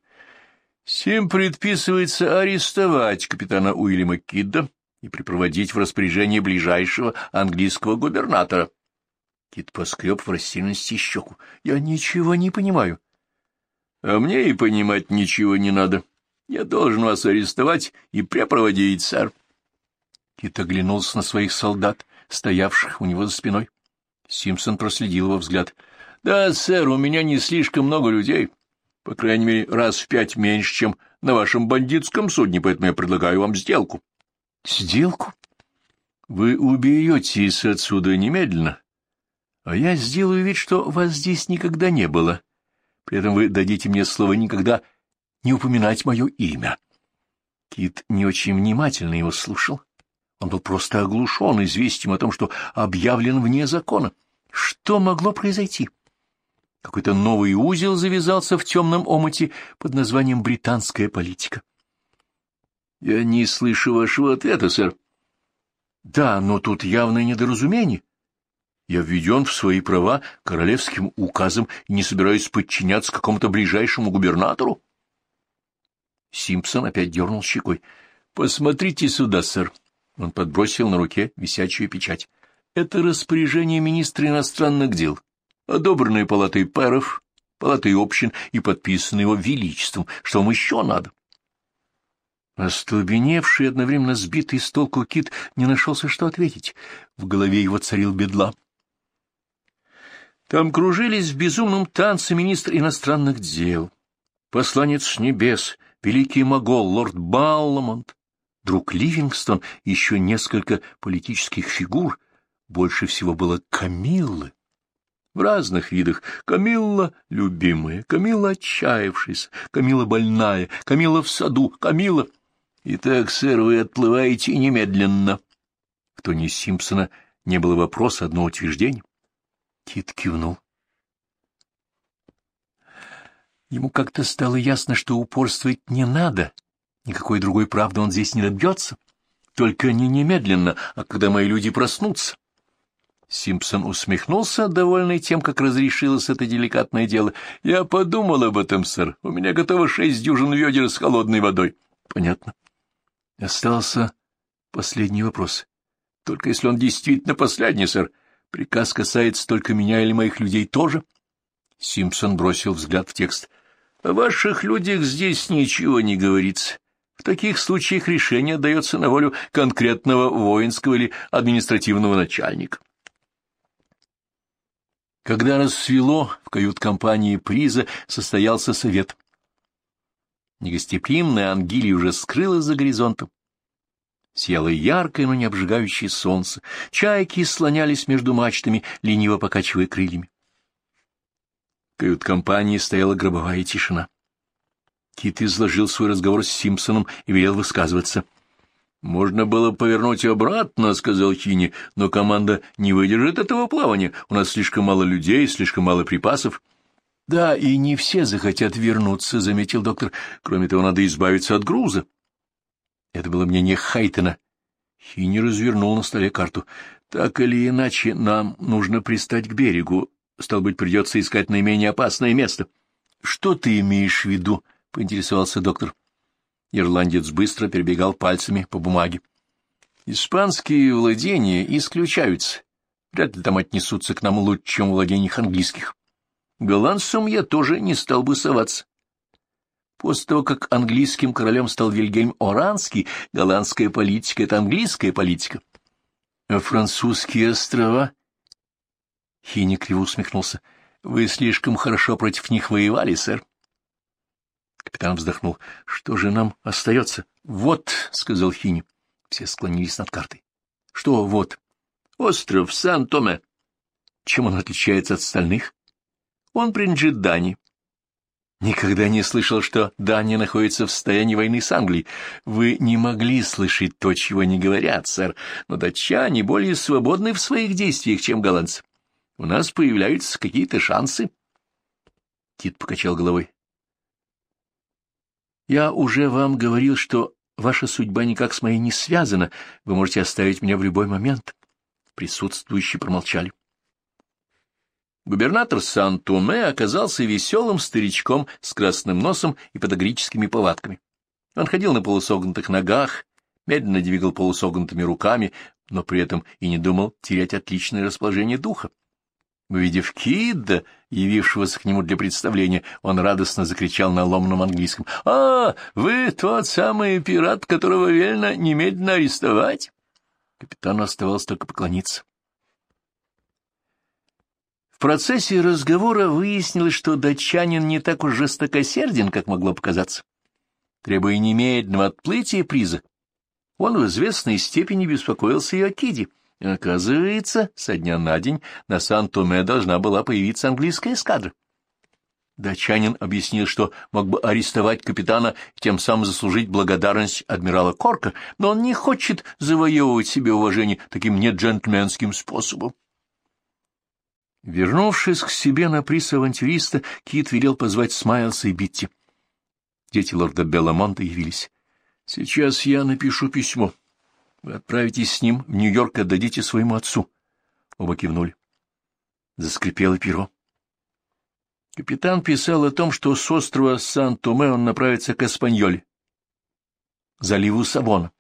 Сим предписывается арестовать капитана Уильяма Кидда и припроводить в распоряжение ближайшего английского губернатора. Кит поскреб в растерянности щеку. — Я ничего не понимаю. — А мне и понимать ничего не надо. Я должен вас арестовать и препроводить, сэр. Кит оглянулся на своих солдат, стоявших у него за спиной. Симпсон проследил его взгляд. — Да, сэр, у меня не слишком много людей. По крайней мере, раз в пять меньше, чем на вашем бандитском судне, поэтому я предлагаю вам сделку. — Сделку? Вы убьетесь отсюда немедленно, а я сделаю вид, что вас здесь никогда не было. При этом вы дадите мне слово никогда не упоминать мое имя. Кит не очень внимательно его слушал. Он был просто оглушен известием о том, что объявлен вне закона. Что могло произойти? Какой-то новый узел завязался в темном омуте под названием «Британская политика». — Я не слышу вашего ответа, сэр. — Да, но тут явное недоразумение. Я введен в свои права королевским указом и не собираюсь подчиняться какому-то ближайшему губернатору. Симпсон опять дернул щекой. — Посмотрите сюда, сэр. Он подбросил на руке висячую печать. Это распоряжение министра иностранных дел, одобренное палатой пэров, палатой общин и подписанное его величеством. Что вам еще надо? Остолбеневший, одновременно сбитый с толку кит не нашелся, что ответить. В голове его царил бедла. Там кружились в безумном танце министр иностранных дел, посланец небес, великий могол, лорд Балламонт, друг Ливингстон, еще несколько политических фигур, больше всего было Камиллы. В разных видах. Камилла любимая, Камилла отчаявшаяся, Камилла больная, Камилла в саду, Камилла... Итак, сэр, вы отплываете немедленно. В тоне Симпсона не было вопроса, одно утверждение. Кит кивнул. Ему как-то стало ясно, что упорствовать не надо — Никакой другой правды он здесь не добьется. Только не немедленно, а когда мои люди проснутся. Симпсон усмехнулся, довольный тем, как разрешилось это деликатное дело. — Я подумал об этом, сэр. У меня готово шесть дюжин ведер с холодной водой. — Понятно. Остался последний вопрос. Только если он действительно последний, сэр. Приказ касается только меня или моих людей тоже? Симпсон бросил взгляд в текст. — О ваших людях здесь ничего не говорится. В таких случаях решение дается на волю конкретного воинского или административного начальника. Когда рассвело, в кают-компании приза состоялся совет. Негостеприимная Ангелия уже скрылась за горизонтом. Сияло яркое, но не обжигающее солнце. Чайки слонялись между мачтами, лениво покачивая крыльями. В кают-компании стояла гробовая тишина. Кит изложил свой разговор с Симпсоном и велел высказываться. «Можно было повернуть обратно», — сказал Хини, — «но команда не выдержит этого плавания. У нас слишком мало людей, слишком мало припасов». «Да, и не все захотят вернуться», — заметил доктор. «Кроме того, надо избавиться от груза». Это было мнение Хайтена. Хини развернул на столе карту. «Так или иначе, нам нужно пристать к берегу. Стал быть, придется искать наименее опасное место». «Что ты имеешь в виду?» — поинтересовался доктор. Ирландец быстро перебегал пальцами по бумаге. «Испанские владения исключаются. Вряд ли там отнесутся к нам лучше, чем владениях английских. Голландцам я тоже не стал бы соваться. После того, как английским королем стал Вильгельм Оранский, голландская политика — это английская политика. А французские острова? Хини криво усмехнулся. — Вы слишком хорошо против них воевали, сэр. Капитан вздохнул. — Что же нам остается? — Вот, — сказал Хини. Все склонились над картой. — Что вот? — Остров Сан-Томе. Чем он отличается от остальных? Он принадлежит Дании. Никогда не слышал, что Дания находится в состоянии войны с Англией. Вы не могли слышать то, чего не говорят, сэр, но датчане более свободны в своих действиях, чем голландцы. У нас появляются какие-то шансы. Кит покачал головой. Я уже вам говорил, что ваша судьба никак с моей не связана, вы можете оставить меня в любой момент. Присутствующие промолчали. Губернатор Сан-Томе оказался веселым старичком с красным носом и подогрическими повадками. Он ходил на полусогнутых ногах, медленно двигал полусогнутыми руками, но при этом и не думал терять отличное расположение духа. Увидев Кидда, явившегося к нему для представления, он радостно закричал на ломаном английском. — А, вы тот самый пират, которого велено немедленно арестовать? Капитану оставалось только поклониться. В процессе разговора выяснилось, что датчанин не так уж жестокосерден, как могло показаться. Требуя немедленного отплытия приза, он в известной степени беспокоился и о Киде. Оказывается, со дня на день на Сан-Томе должна была появиться английская эскадра. Датчанин объяснил, что мог бы арестовать капитана и тем самым заслужить благодарность адмирала Корка, но он не хочет завоевывать себе уважение таким неджентльменским способом. Вернувшись к себе на приз авантюриста, Кит велел позвать Смайлса и Битти. Дети лорда Белламонта явились. — Сейчас я напишу письмо. Вы отправитесь с ним в Нью-Йорк и отдадите своему отцу. Оба кивнули. Заскрипело перо. Капитан писал о том, что с острова Сан-Томе он направится к Эспаньоле, заливу Сабона.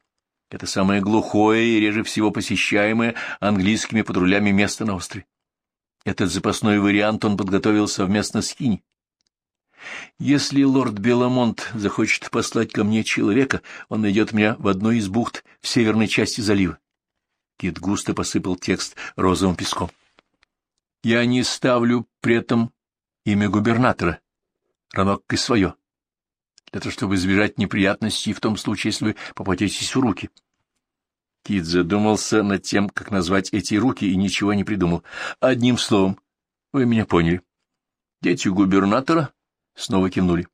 Это самое глухое и реже всего посещаемое английскими патрулями место на острове. Этот запасной вариант он подготовил совместно с Хини. Если лорд Беламонт захочет послать ко мне человека, он найдет меня в одной из бухт в северной части залива. Кит густо посыпал текст розовым песком. Я не ставлю при этом имя губернатора, равно как и свое, для того, чтобы избежать неприятностей в том случае, если вы попадетесь в руки. Кит задумался над тем, как назвать эти руки, и ничего не придумал. Одним словом, вы меня поняли. Дети губернатора снова кивнули.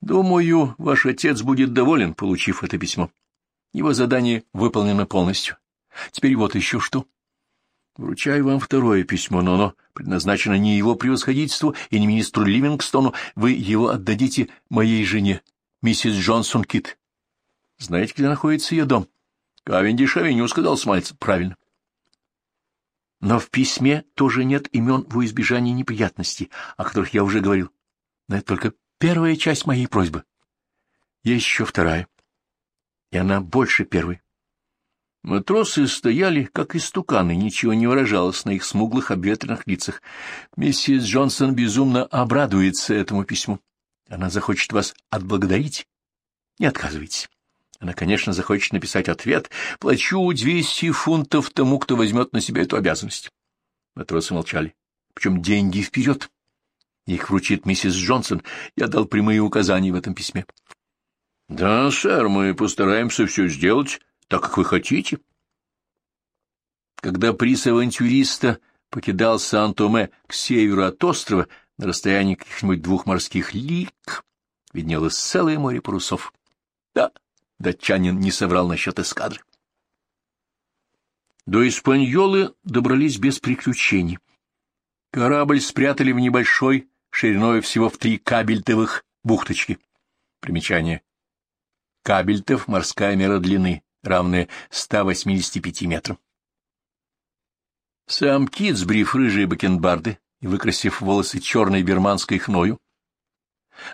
Думаю, ваш отец будет доволен, получив это письмо. Его задание выполнено полностью. Теперь вот еще что. Вручаю вам второе письмо, но оно предназначено не его превосходительству и не министру Ливингстону. Вы его отдадите моей жене, миссис Джонсон Кит. Знаете, где находится ее дом? — Кавендиш-авеню, — сказал Смальц. — Правильно. Но в письме тоже нет имен во избежание неприятностей, о которых я уже говорил. Но это только первая часть моей просьбы. Есть еще вторая. И она больше первой. Матросы стояли, как истуканы, ничего не выражалось на их смуглых обветренных лицах. Миссис Джонсон безумно обрадуется этому письму. Она захочет вас отблагодарить. Не отказывайтесь. Она, конечно, захочет написать ответ. Плачу двести фунтов тому, кто возьмет на себя эту обязанность. Матросы молчали. Причем деньги вперед. Их вручит миссис Джонсон. Я дал прямые указания в этом письме. — Да, сэр, мы постараемся все сделать так, как вы хотите. Когда приз авантюриста покидал Сан-Томе к северу от острова, на расстоянии каких-нибудь двух морских лик, виднелось целое море парусов. Да, датчанин не соврал насчет эскадры. До Испаньолы добрались без приключений. Корабль спрятали в небольшой, шириной всего в три кабельтовых бухточки. Примечание. Кабельтов — морская мера длины, равная 185 метрам. Сам кит, сбрив рыжие бакенбарды и выкрасив волосы черной берманской хною,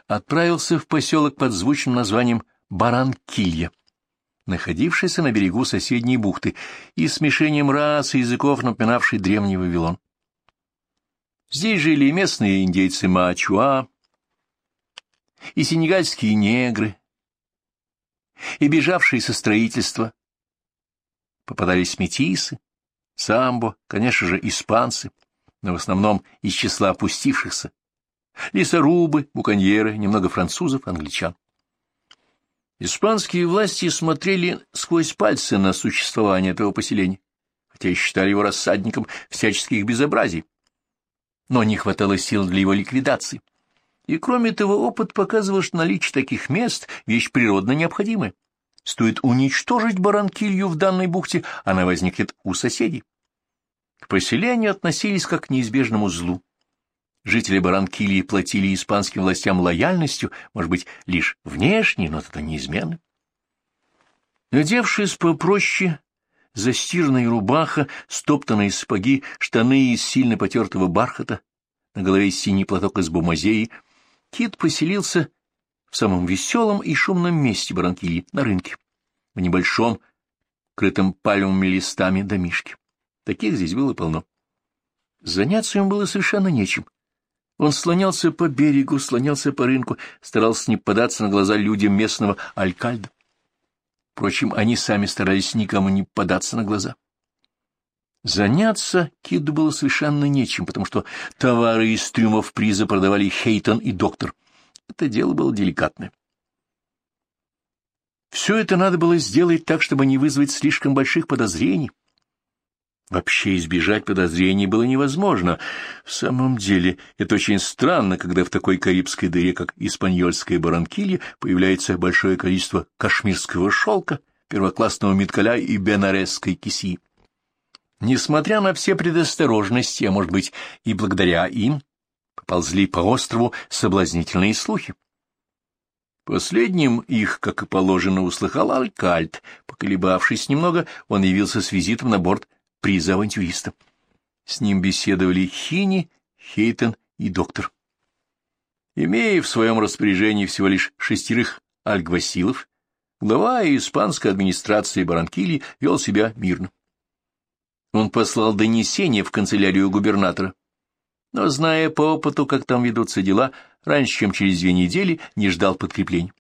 отправился в поселок под звучным названием Баранкилья, находившийся на берегу соседней бухты и смешением рас и языков, напоминавший древний Вавилон. Здесь жили местные индейцы Маачуа, и сенегальские негры, и бежавшие со строительства. Попадались метисы, самбо, конечно же, испанцы, но в основном из числа опустившихся, лесорубы, буконьеры, немного французов, англичан. Испанские власти смотрели сквозь пальцы на существование этого поселения, хотя и считали его рассадником всяческих безобразий. Но не хватало сил для его ликвидации. И кроме того, опыт показывал, что наличие таких мест — вещь природно необходимая. Стоит уничтожить баранкилью в данной бухте, она возникнет у соседей. К поселению относились как к неизбежному злу. Жители Баранкилии платили испанским властям лояльностью, может быть, лишь внешней, но это неизменно. Одевшись попроще, застиранная рубаха, стоптанные сапоги, штаны из сильно потертого бархата, на голове синий платок из бумазеи, Кит поселился в самом веселом и шумном месте Баранкильи, на рынке, в небольшом, крытом пальмовыми листами домишке. Таких здесь было полно. Заняться ему было совершенно нечем. Он слонялся по берегу, слонялся по рынку, старался не податься на глаза людям местного алькальда. Впрочем, они сами старались никому не податься на глаза. Заняться Киду было совершенно нечем, потому что товары из трюмов приза продавали Хейтон и доктор. Это дело было деликатное. Все это надо было сделать так, чтобы не вызвать слишком больших подозрений. Вообще избежать подозрений было невозможно. В самом деле, это очень странно, когда в такой карибской дыре, как испаньольская баранкилья, появляется большое количество кашмирского шелка, первоклассного меткаля и бенаресской киси. Несмотря на все предосторожности, а может быть и благодаря им, поползли по острову соблазнительные слухи. Последним их, как и положено, услыхал Алькальт. Поколебавшись немного, он явился с визитом на борт приза авантюриста. С ним беседовали Хини, Хейтон и доктор. Имея в своем распоряжении всего лишь шестерых альгвасилов, глава испанской администрации Баранкили вел себя мирно. Он послал донесение в канцелярию губернатора, но, зная по опыту, как там ведутся дела, раньше, чем через две недели, не ждал подкреплений.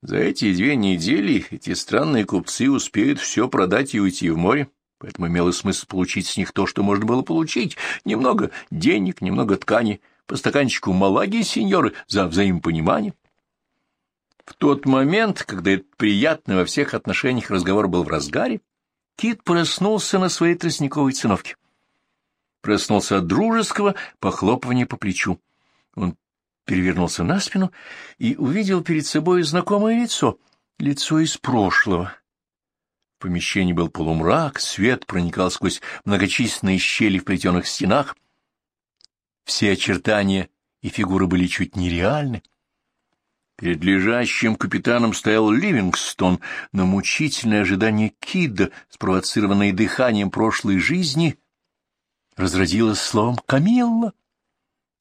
За эти две недели эти странные купцы успеют все продать и уйти в море, поэтому имело смысл получить с них то, что можно было получить. Немного денег, немного ткани, по стаканчику малаги, сеньоры, за взаимопонимание. В тот момент, когда этот приятный во всех отношениях разговор был в разгаре, Кит проснулся на своей тростниковой циновке. Проснулся от дружеского похлопывания по плечу. Он перевернулся на спину и увидел перед собой знакомое лицо, лицо из прошлого. Помещении был полумрак, свет проникал сквозь многочисленные щели в плетеных стенах. Все очертания и фигуры были чуть нереальны. Перед лежащим капитаном стоял Ливингстон, но мучительное ожидание Кида, спровоцированное дыханием прошлой жизни, разразилось словом «Камилла».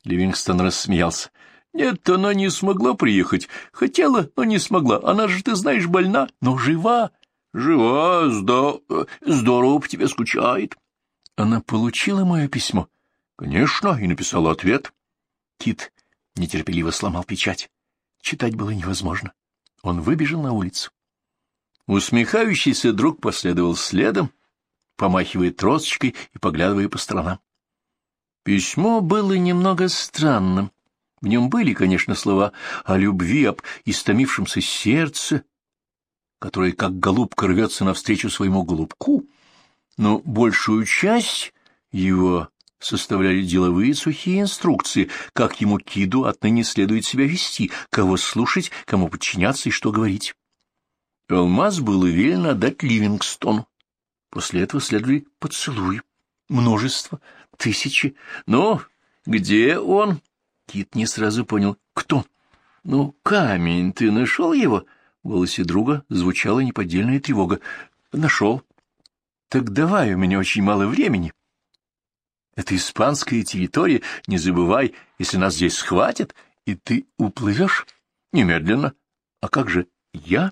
Ливингстон рассмеялся. «Нет, она не смогла приехать. Хотела, но не смогла. Она же, ты знаешь, больна, но жива. Жива, здо... здорово по тебе скучает». Она получила мое письмо. «Конечно», и написала ответ. Кит нетерпеливо сломал печать. Читать было невозможно. Он выбежал на улицу. Усмехающийся друг последовал следом, помахивая тросочкой и поглядывая по сторонам. Письмо было немного странным. В нем были, конечно, слова о любви, об истомившемся сердце, которое, как голубка, рвется навстречу своему голубку, но большую часть его составляли деловые сухие инструкции, как ему Киду отныне следует себя вести, кого слушать, кому подчиняться и что говорить. Алмаз было велено отдать Ливингстону. После этого следовали поцелуи. Множество, тысячи. Но где он? Кит не сразу понял. Кто? Ну, камень, ты нашел его? В голосе друга звучала неподдельная тревога. Нашел. Так давай, у меня очень мало времени. Это испанская территория, не забывай, если нас здесь схватят, и ты уплывешь немедленно. А как же я?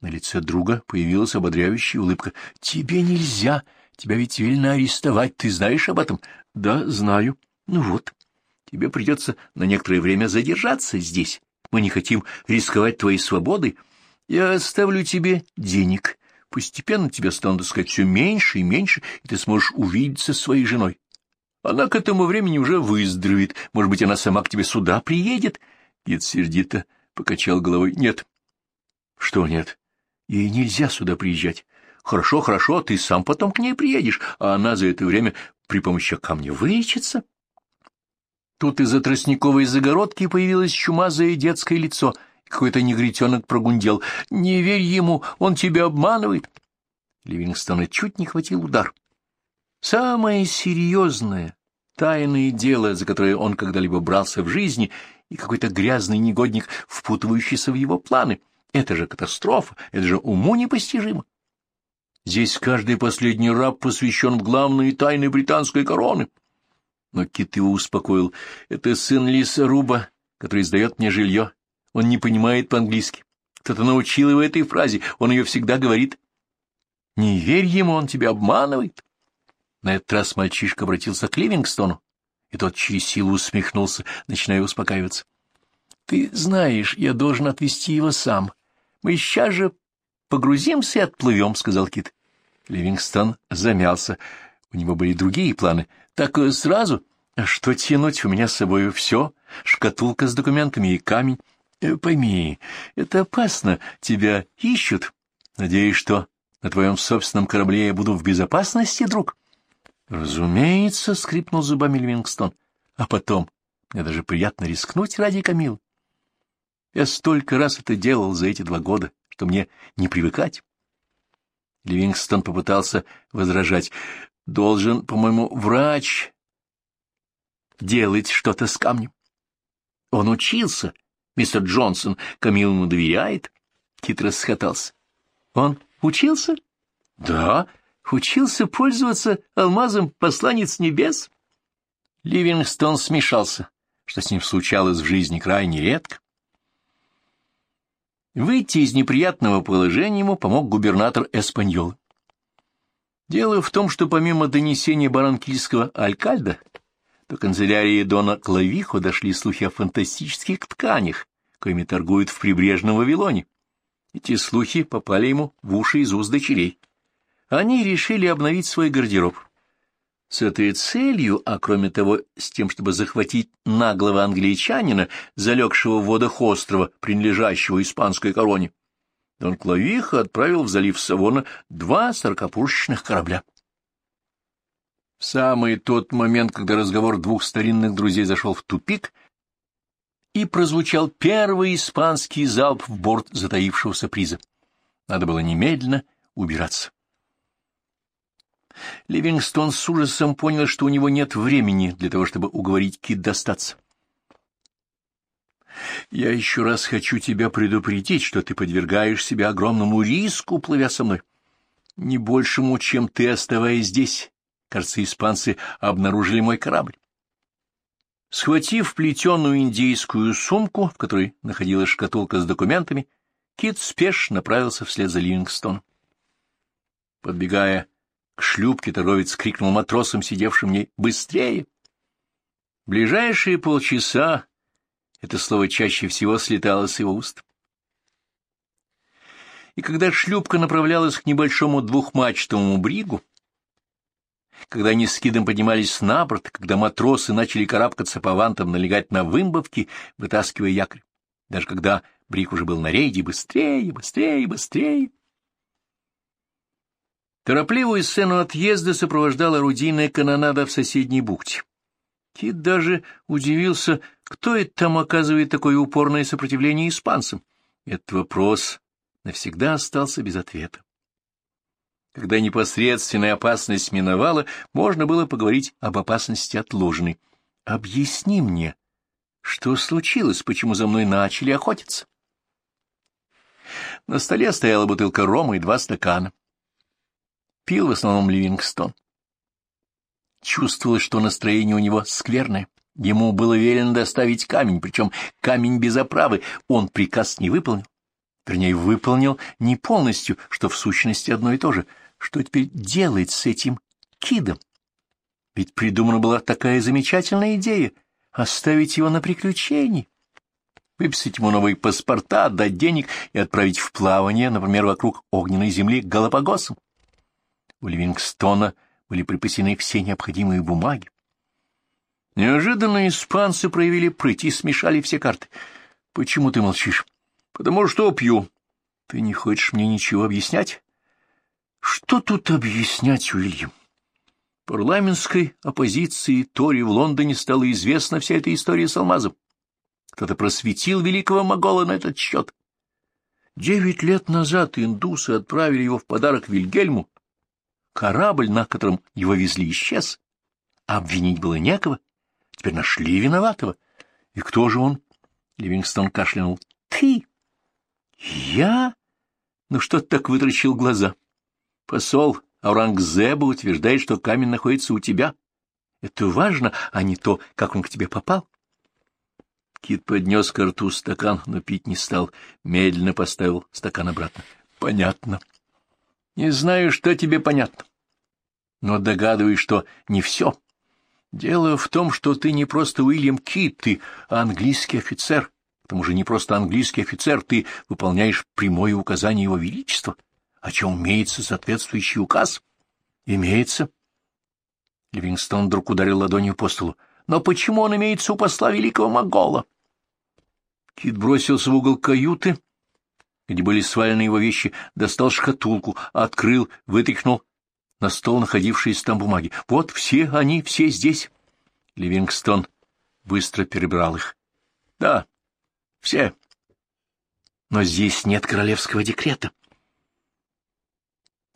На лице друга появилась ободряющая улыбка. Тебе нельзя, тебя ведь велено арестовать, ты знаешь об этом? Да, знаю. Ну вот, тебе придется на некоторое время задержаться здесь. Мы не хотим рисковать твоей свободой. Я оставлю тебе денег, Постепенно тебя станут искать все меньше и меньше, и ты сможешь увидеться со своей женой. Она к этому времени уже выздоровеет. Может быть, она сама к тебе сюда приедет? Дед сердито покачал головой. Нет. Что нет? Ей нельзя сюда приезжать. Хорошо, хорошо, ты сам потом к ней приедешь, а она за это время при помощи камня вылечится. Тут из-за тростниковой загородки появилось чумазое детское лицо — какой-то негритенок прогундел. «Не верь ему, он тебя обманывает!» Ливингстона чуть не хватил удар. Самое серьезное, тайное дело, за которое он когда-либо брался в жизни, и какой-то грязный негодник, впутывающийся в его планы. Это же катастрофа, это же уму непостижимо. Здесь каждый последний раб посвящен в главные тайны британской короны. Но Кит его успокоил. Это сын лесоруба, который сдает мне жилье. Он не понимает по-английски. Кто-то научил его этой фразе, он ее всегда говорит. Не верь ему, он тебя обманывает. На этот раз мальчишка обратился к Ливингстону, и тот через силу усмехнулся, начиная успокаиваться. — Ты знаешь, я должен отвезти его сам. Мы сейчас же погрузимся и отплывем, — сказал Кит. Ливингстон замялся. У него были другие планы. — Так э, сразу? Что тянуть? У меня с собой все. Шкатулка с документами и камень. Э, пойми, это опасно. Тебя ищут. Надеюсь, что на твоем собственном корабле я буду в безопасности, друг? — Разумеется, — скрипнул зубами Ливингстон. — А потом, мне даже приятно рискнуть ради Камил. Я столько раз это делал за эти два года, что мне не привыкать. Ливингстон попытался возражать. — Должен, по-моему, врач делать что-то с камнем. Он учился. Мистер Джонсон Камил ему доверяет. Кит расхотался. — Он Учился? Да, учился пользоваться алмазом посланец небес. Ливингстон смешался, что с ним случалось в жизни крайне редко. Выйти из неприятного положения ему помог губернатор Эспаньолы. Дело в том, что помимо донесения баранкильского алькальда, до канцелярии Дона Клавихо дошли слухи о фантастических тканях, коими торгуют в прибрежном Вавилоне. Эти слухи попали ему в уши из уст дочерей. Они решили обновить свой гардероб. С этой целью, а кроме того, с тем, чтобы захватить наглого англичанина, залегшего в водах острова, принадлежащего испанской короне, Дон Клавиха отправил в залив Савона два сорокопушечных корабля. В самый тот момент, когда разговор двух старинных друзей зашел в тупик — и прозвучал первый испанский залп в борт затаившегося приза. Надо было немедленно убираться. Ливингстон с ужасом понял, что у него нет времени для того, чтобы уговорить Кит достаться. «Я еще раз хочу тебя предупредить, что ты подвергаешь себя огромному риску, плывя со мной. Не большему, чем ты, оставаясь здесь. Кажется, испанцы обнаружили мой корабль. Схватив плетеную индейскую сумку, в которой находилась шкатулка с документами, Кит спешно направился вслед за Ливингстоном. Подбегая к шлюпке, торговец крикнул матросам, сидевшим в ней, «Быстрее!» ближайшие полчаса это слово чаще всего слетало с его уст. И когда шлюпка направлялась к небольшому двухмачтовому бригу, когда они с Кидом поднимались на борт, когда матросы начали карабкаться по вантам, налегать на вымбовки, вытаскивая якорь. Даже когда Брик уже был на рейде, быстрее, быстрее, быстрее. Торопливую сцену отъезда сопровождала орудийная канонада в соседней бухте. Кит даже удивился, кто это там оказывает такое упорное сопротивление испанцам. Этот вопрос навсегда остался без ответа. Когда непосредственная опасность миновала, можно было поговорить об опасности отложенной. «Объясни мне, что случилось, почему за мной начали охотиться?» На столе стояла бутылка рома и два стакана. Пил в основном Ливингстон. Чувствовалось, что настроение у него скверное. Ему было велено доставить камень, причем камень без оправы. Он приказ не выполнил. Вернее, выполнил не полностью, что в сущности одно и то же — что теперь делать с этим кидом? Ведь придумана была такая замечательная идея — оставить его на приключении, выписать ему новые паспорта, дать денег и отправить в плавание, например, вокруг огненной земли к Галапагосам. У Ливингстона были припасены все необходимые бумаги. Неожиданно испанцы проявили прыть и смешали все карты. — Почему ты молчишь? — Потому что пью. — Ты не хочешь мне ничего объяснять? Что тут объяснять, Уильям? Парламентской оппозиции Тори в Лондоне стала известна вся эта история с алмазом. Кто-то просветил великого Могола на этот счет. Девять лет назад индусы отправили его в подарок Вильгельму. Корабль, на котором его везли, исчез. обвинить было некого. Теперь нашли виноватого. И кто же он? Ливингстон кашлянул. Ты! Я? Ну что ты так вытрачил глаза? Посол Аурангзеба утверждает, что камень находится у тебя. Это важно, а не то, как он к тебе попал. Кит поднес к рту стакан, но пить не стал, медленно поставил стакан обратно. — Понятно. — Не знаю, что тебе понятно, но догадываюсь, что не все. Дело в том, что ты не просто Уильям Кит, ты английский офицер. К тому же не просто английский офицер, ты выполняешь прямое указание его величества. О чем имеется соответствующий указ? Имеется. Ливингстон вдруг ударил ладонью по столу. Но почему он имеется у посла великого Могола? Кит бросился в угол каюты, где были свалены его вещи, достал шкатулку, открыл, вытряхнул на стол находившиеся там бумаги. Вот все они, все здесь. Ливингстон быстро перебрал их. Да, все. Но здесь нет королевского декрета.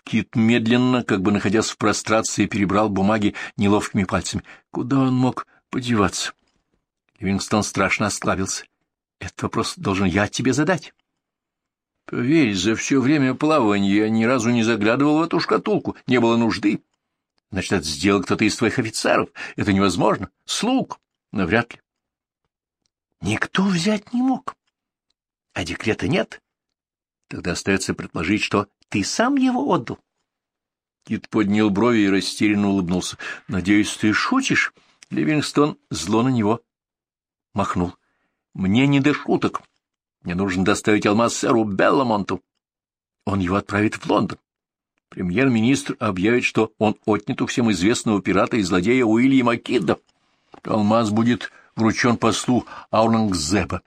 Кит медленно, как бы находясь в прострации, перебрал бумаги неловкими пальцами. Куда он мог подеваться? Ливингстон страшно осклабился. Этот вопрос должен я тебе задать. Поверь, за все время плавания я ни разу не заглядывал в эту шкатулку, не было нужды. Значит, это сделал кто-то из твоих офицеров. Это невозможно. Слуг? Навряд ли. Никто взять не мог. А декрета нет. Тогда остается предположить, что ты сам его отдал. Кит поднял брови и растерянно улыбнулся. — Надеюсь, ты шутишь? Ливингстон зло на него махнул. Мне не до шуток. Мне нужно доставить алмаз сэру Белламонту. Он его отправит в Лондон. Премьер-министр объявит, что он отнят у всем известного пирата и злодея Уильяма Кидда. Алмаз будет вручен послу Аурангзеба.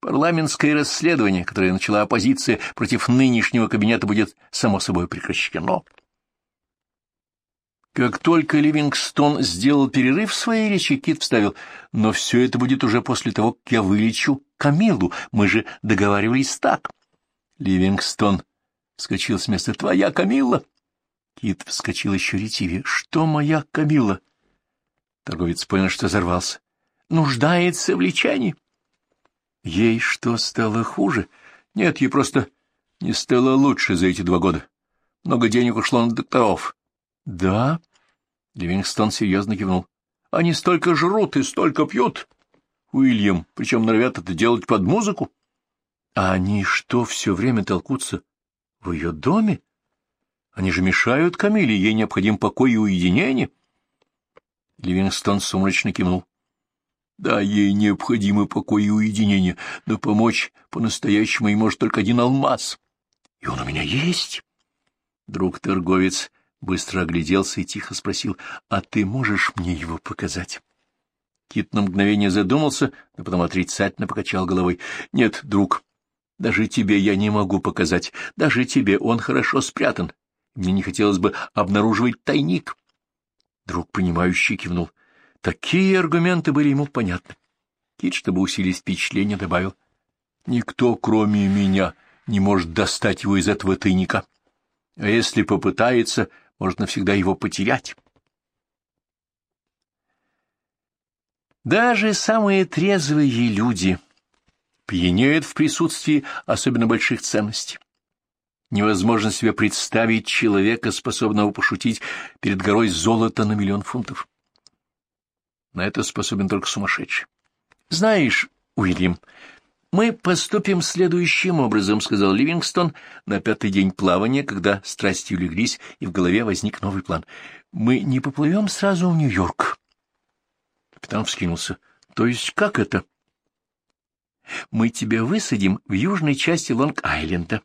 Парламентское расследование, которое начала оппозиция против нынешнего кабинета, будет само собой прекращено. Как только Ливингстон сделал перерыв в своей речи, Кит вставил, но все это будет уже после того, как я вылечу Камилу. Мы же договаривались так. Ливингстон вскочил с места. Твоя Камила? Кит вскочил еще ретивее. Что моя Камила? Торговец понял, что взорвался. Нуждается в лечении. Ей что, стало хуже? Нет, ей просто не стало лучше за эти два года. Много денег ушло на докторов. — Да? — Ливингстон серьезно кивнул. — Они столько жрут и столько пьют. Уильям, причем норовят это делать под музыку. — А они что, все время толкутся в ее доме? Они же мешают Камиле, ей необходим покой и уединение. Ливингстон сумрачно кивнул. — Да, ей необходимы покой и уединение, но помочь по-настоящему ей может только один алмаз. И он у меня есть. Друг-торговец быстро огляделся и тихо спросил, «А ты можешь мне его показать?» Кит на мгновение задумался, но потом отрицательно покачал головой. «Нет, друг, даже тебе я не могу показать. Даже тебе он хорошо спрятан. Мне не хотелось бы обнаруживать тайник». Друг, понимающий, кивнул. Такие аргументы были ему понятны. Кит, чтобы усилить впечатление, добавил. «Никто, кроме меня, не может достать его из этого тайника. А если попытается, может навсегда его потерять. Даже самые трезвые люди пьянеют в присутствии особенно больших ценностей. Невозможно себе представить человека, способного пошутить перед горой золота на миллион фунтов. На это способен только сумасшедший. Знаешь, Уильям, «Мы поступим следующим образом», — сказал Ливингстон на пятый день плавания, когда страсти улеглись, и в голове возник новый план. «Мы не поплывем сразу в Нью-Йорк». Капитан вскинулся. «То есть как это?» «Мы тебя высадим в южной части Лонг-Айленда.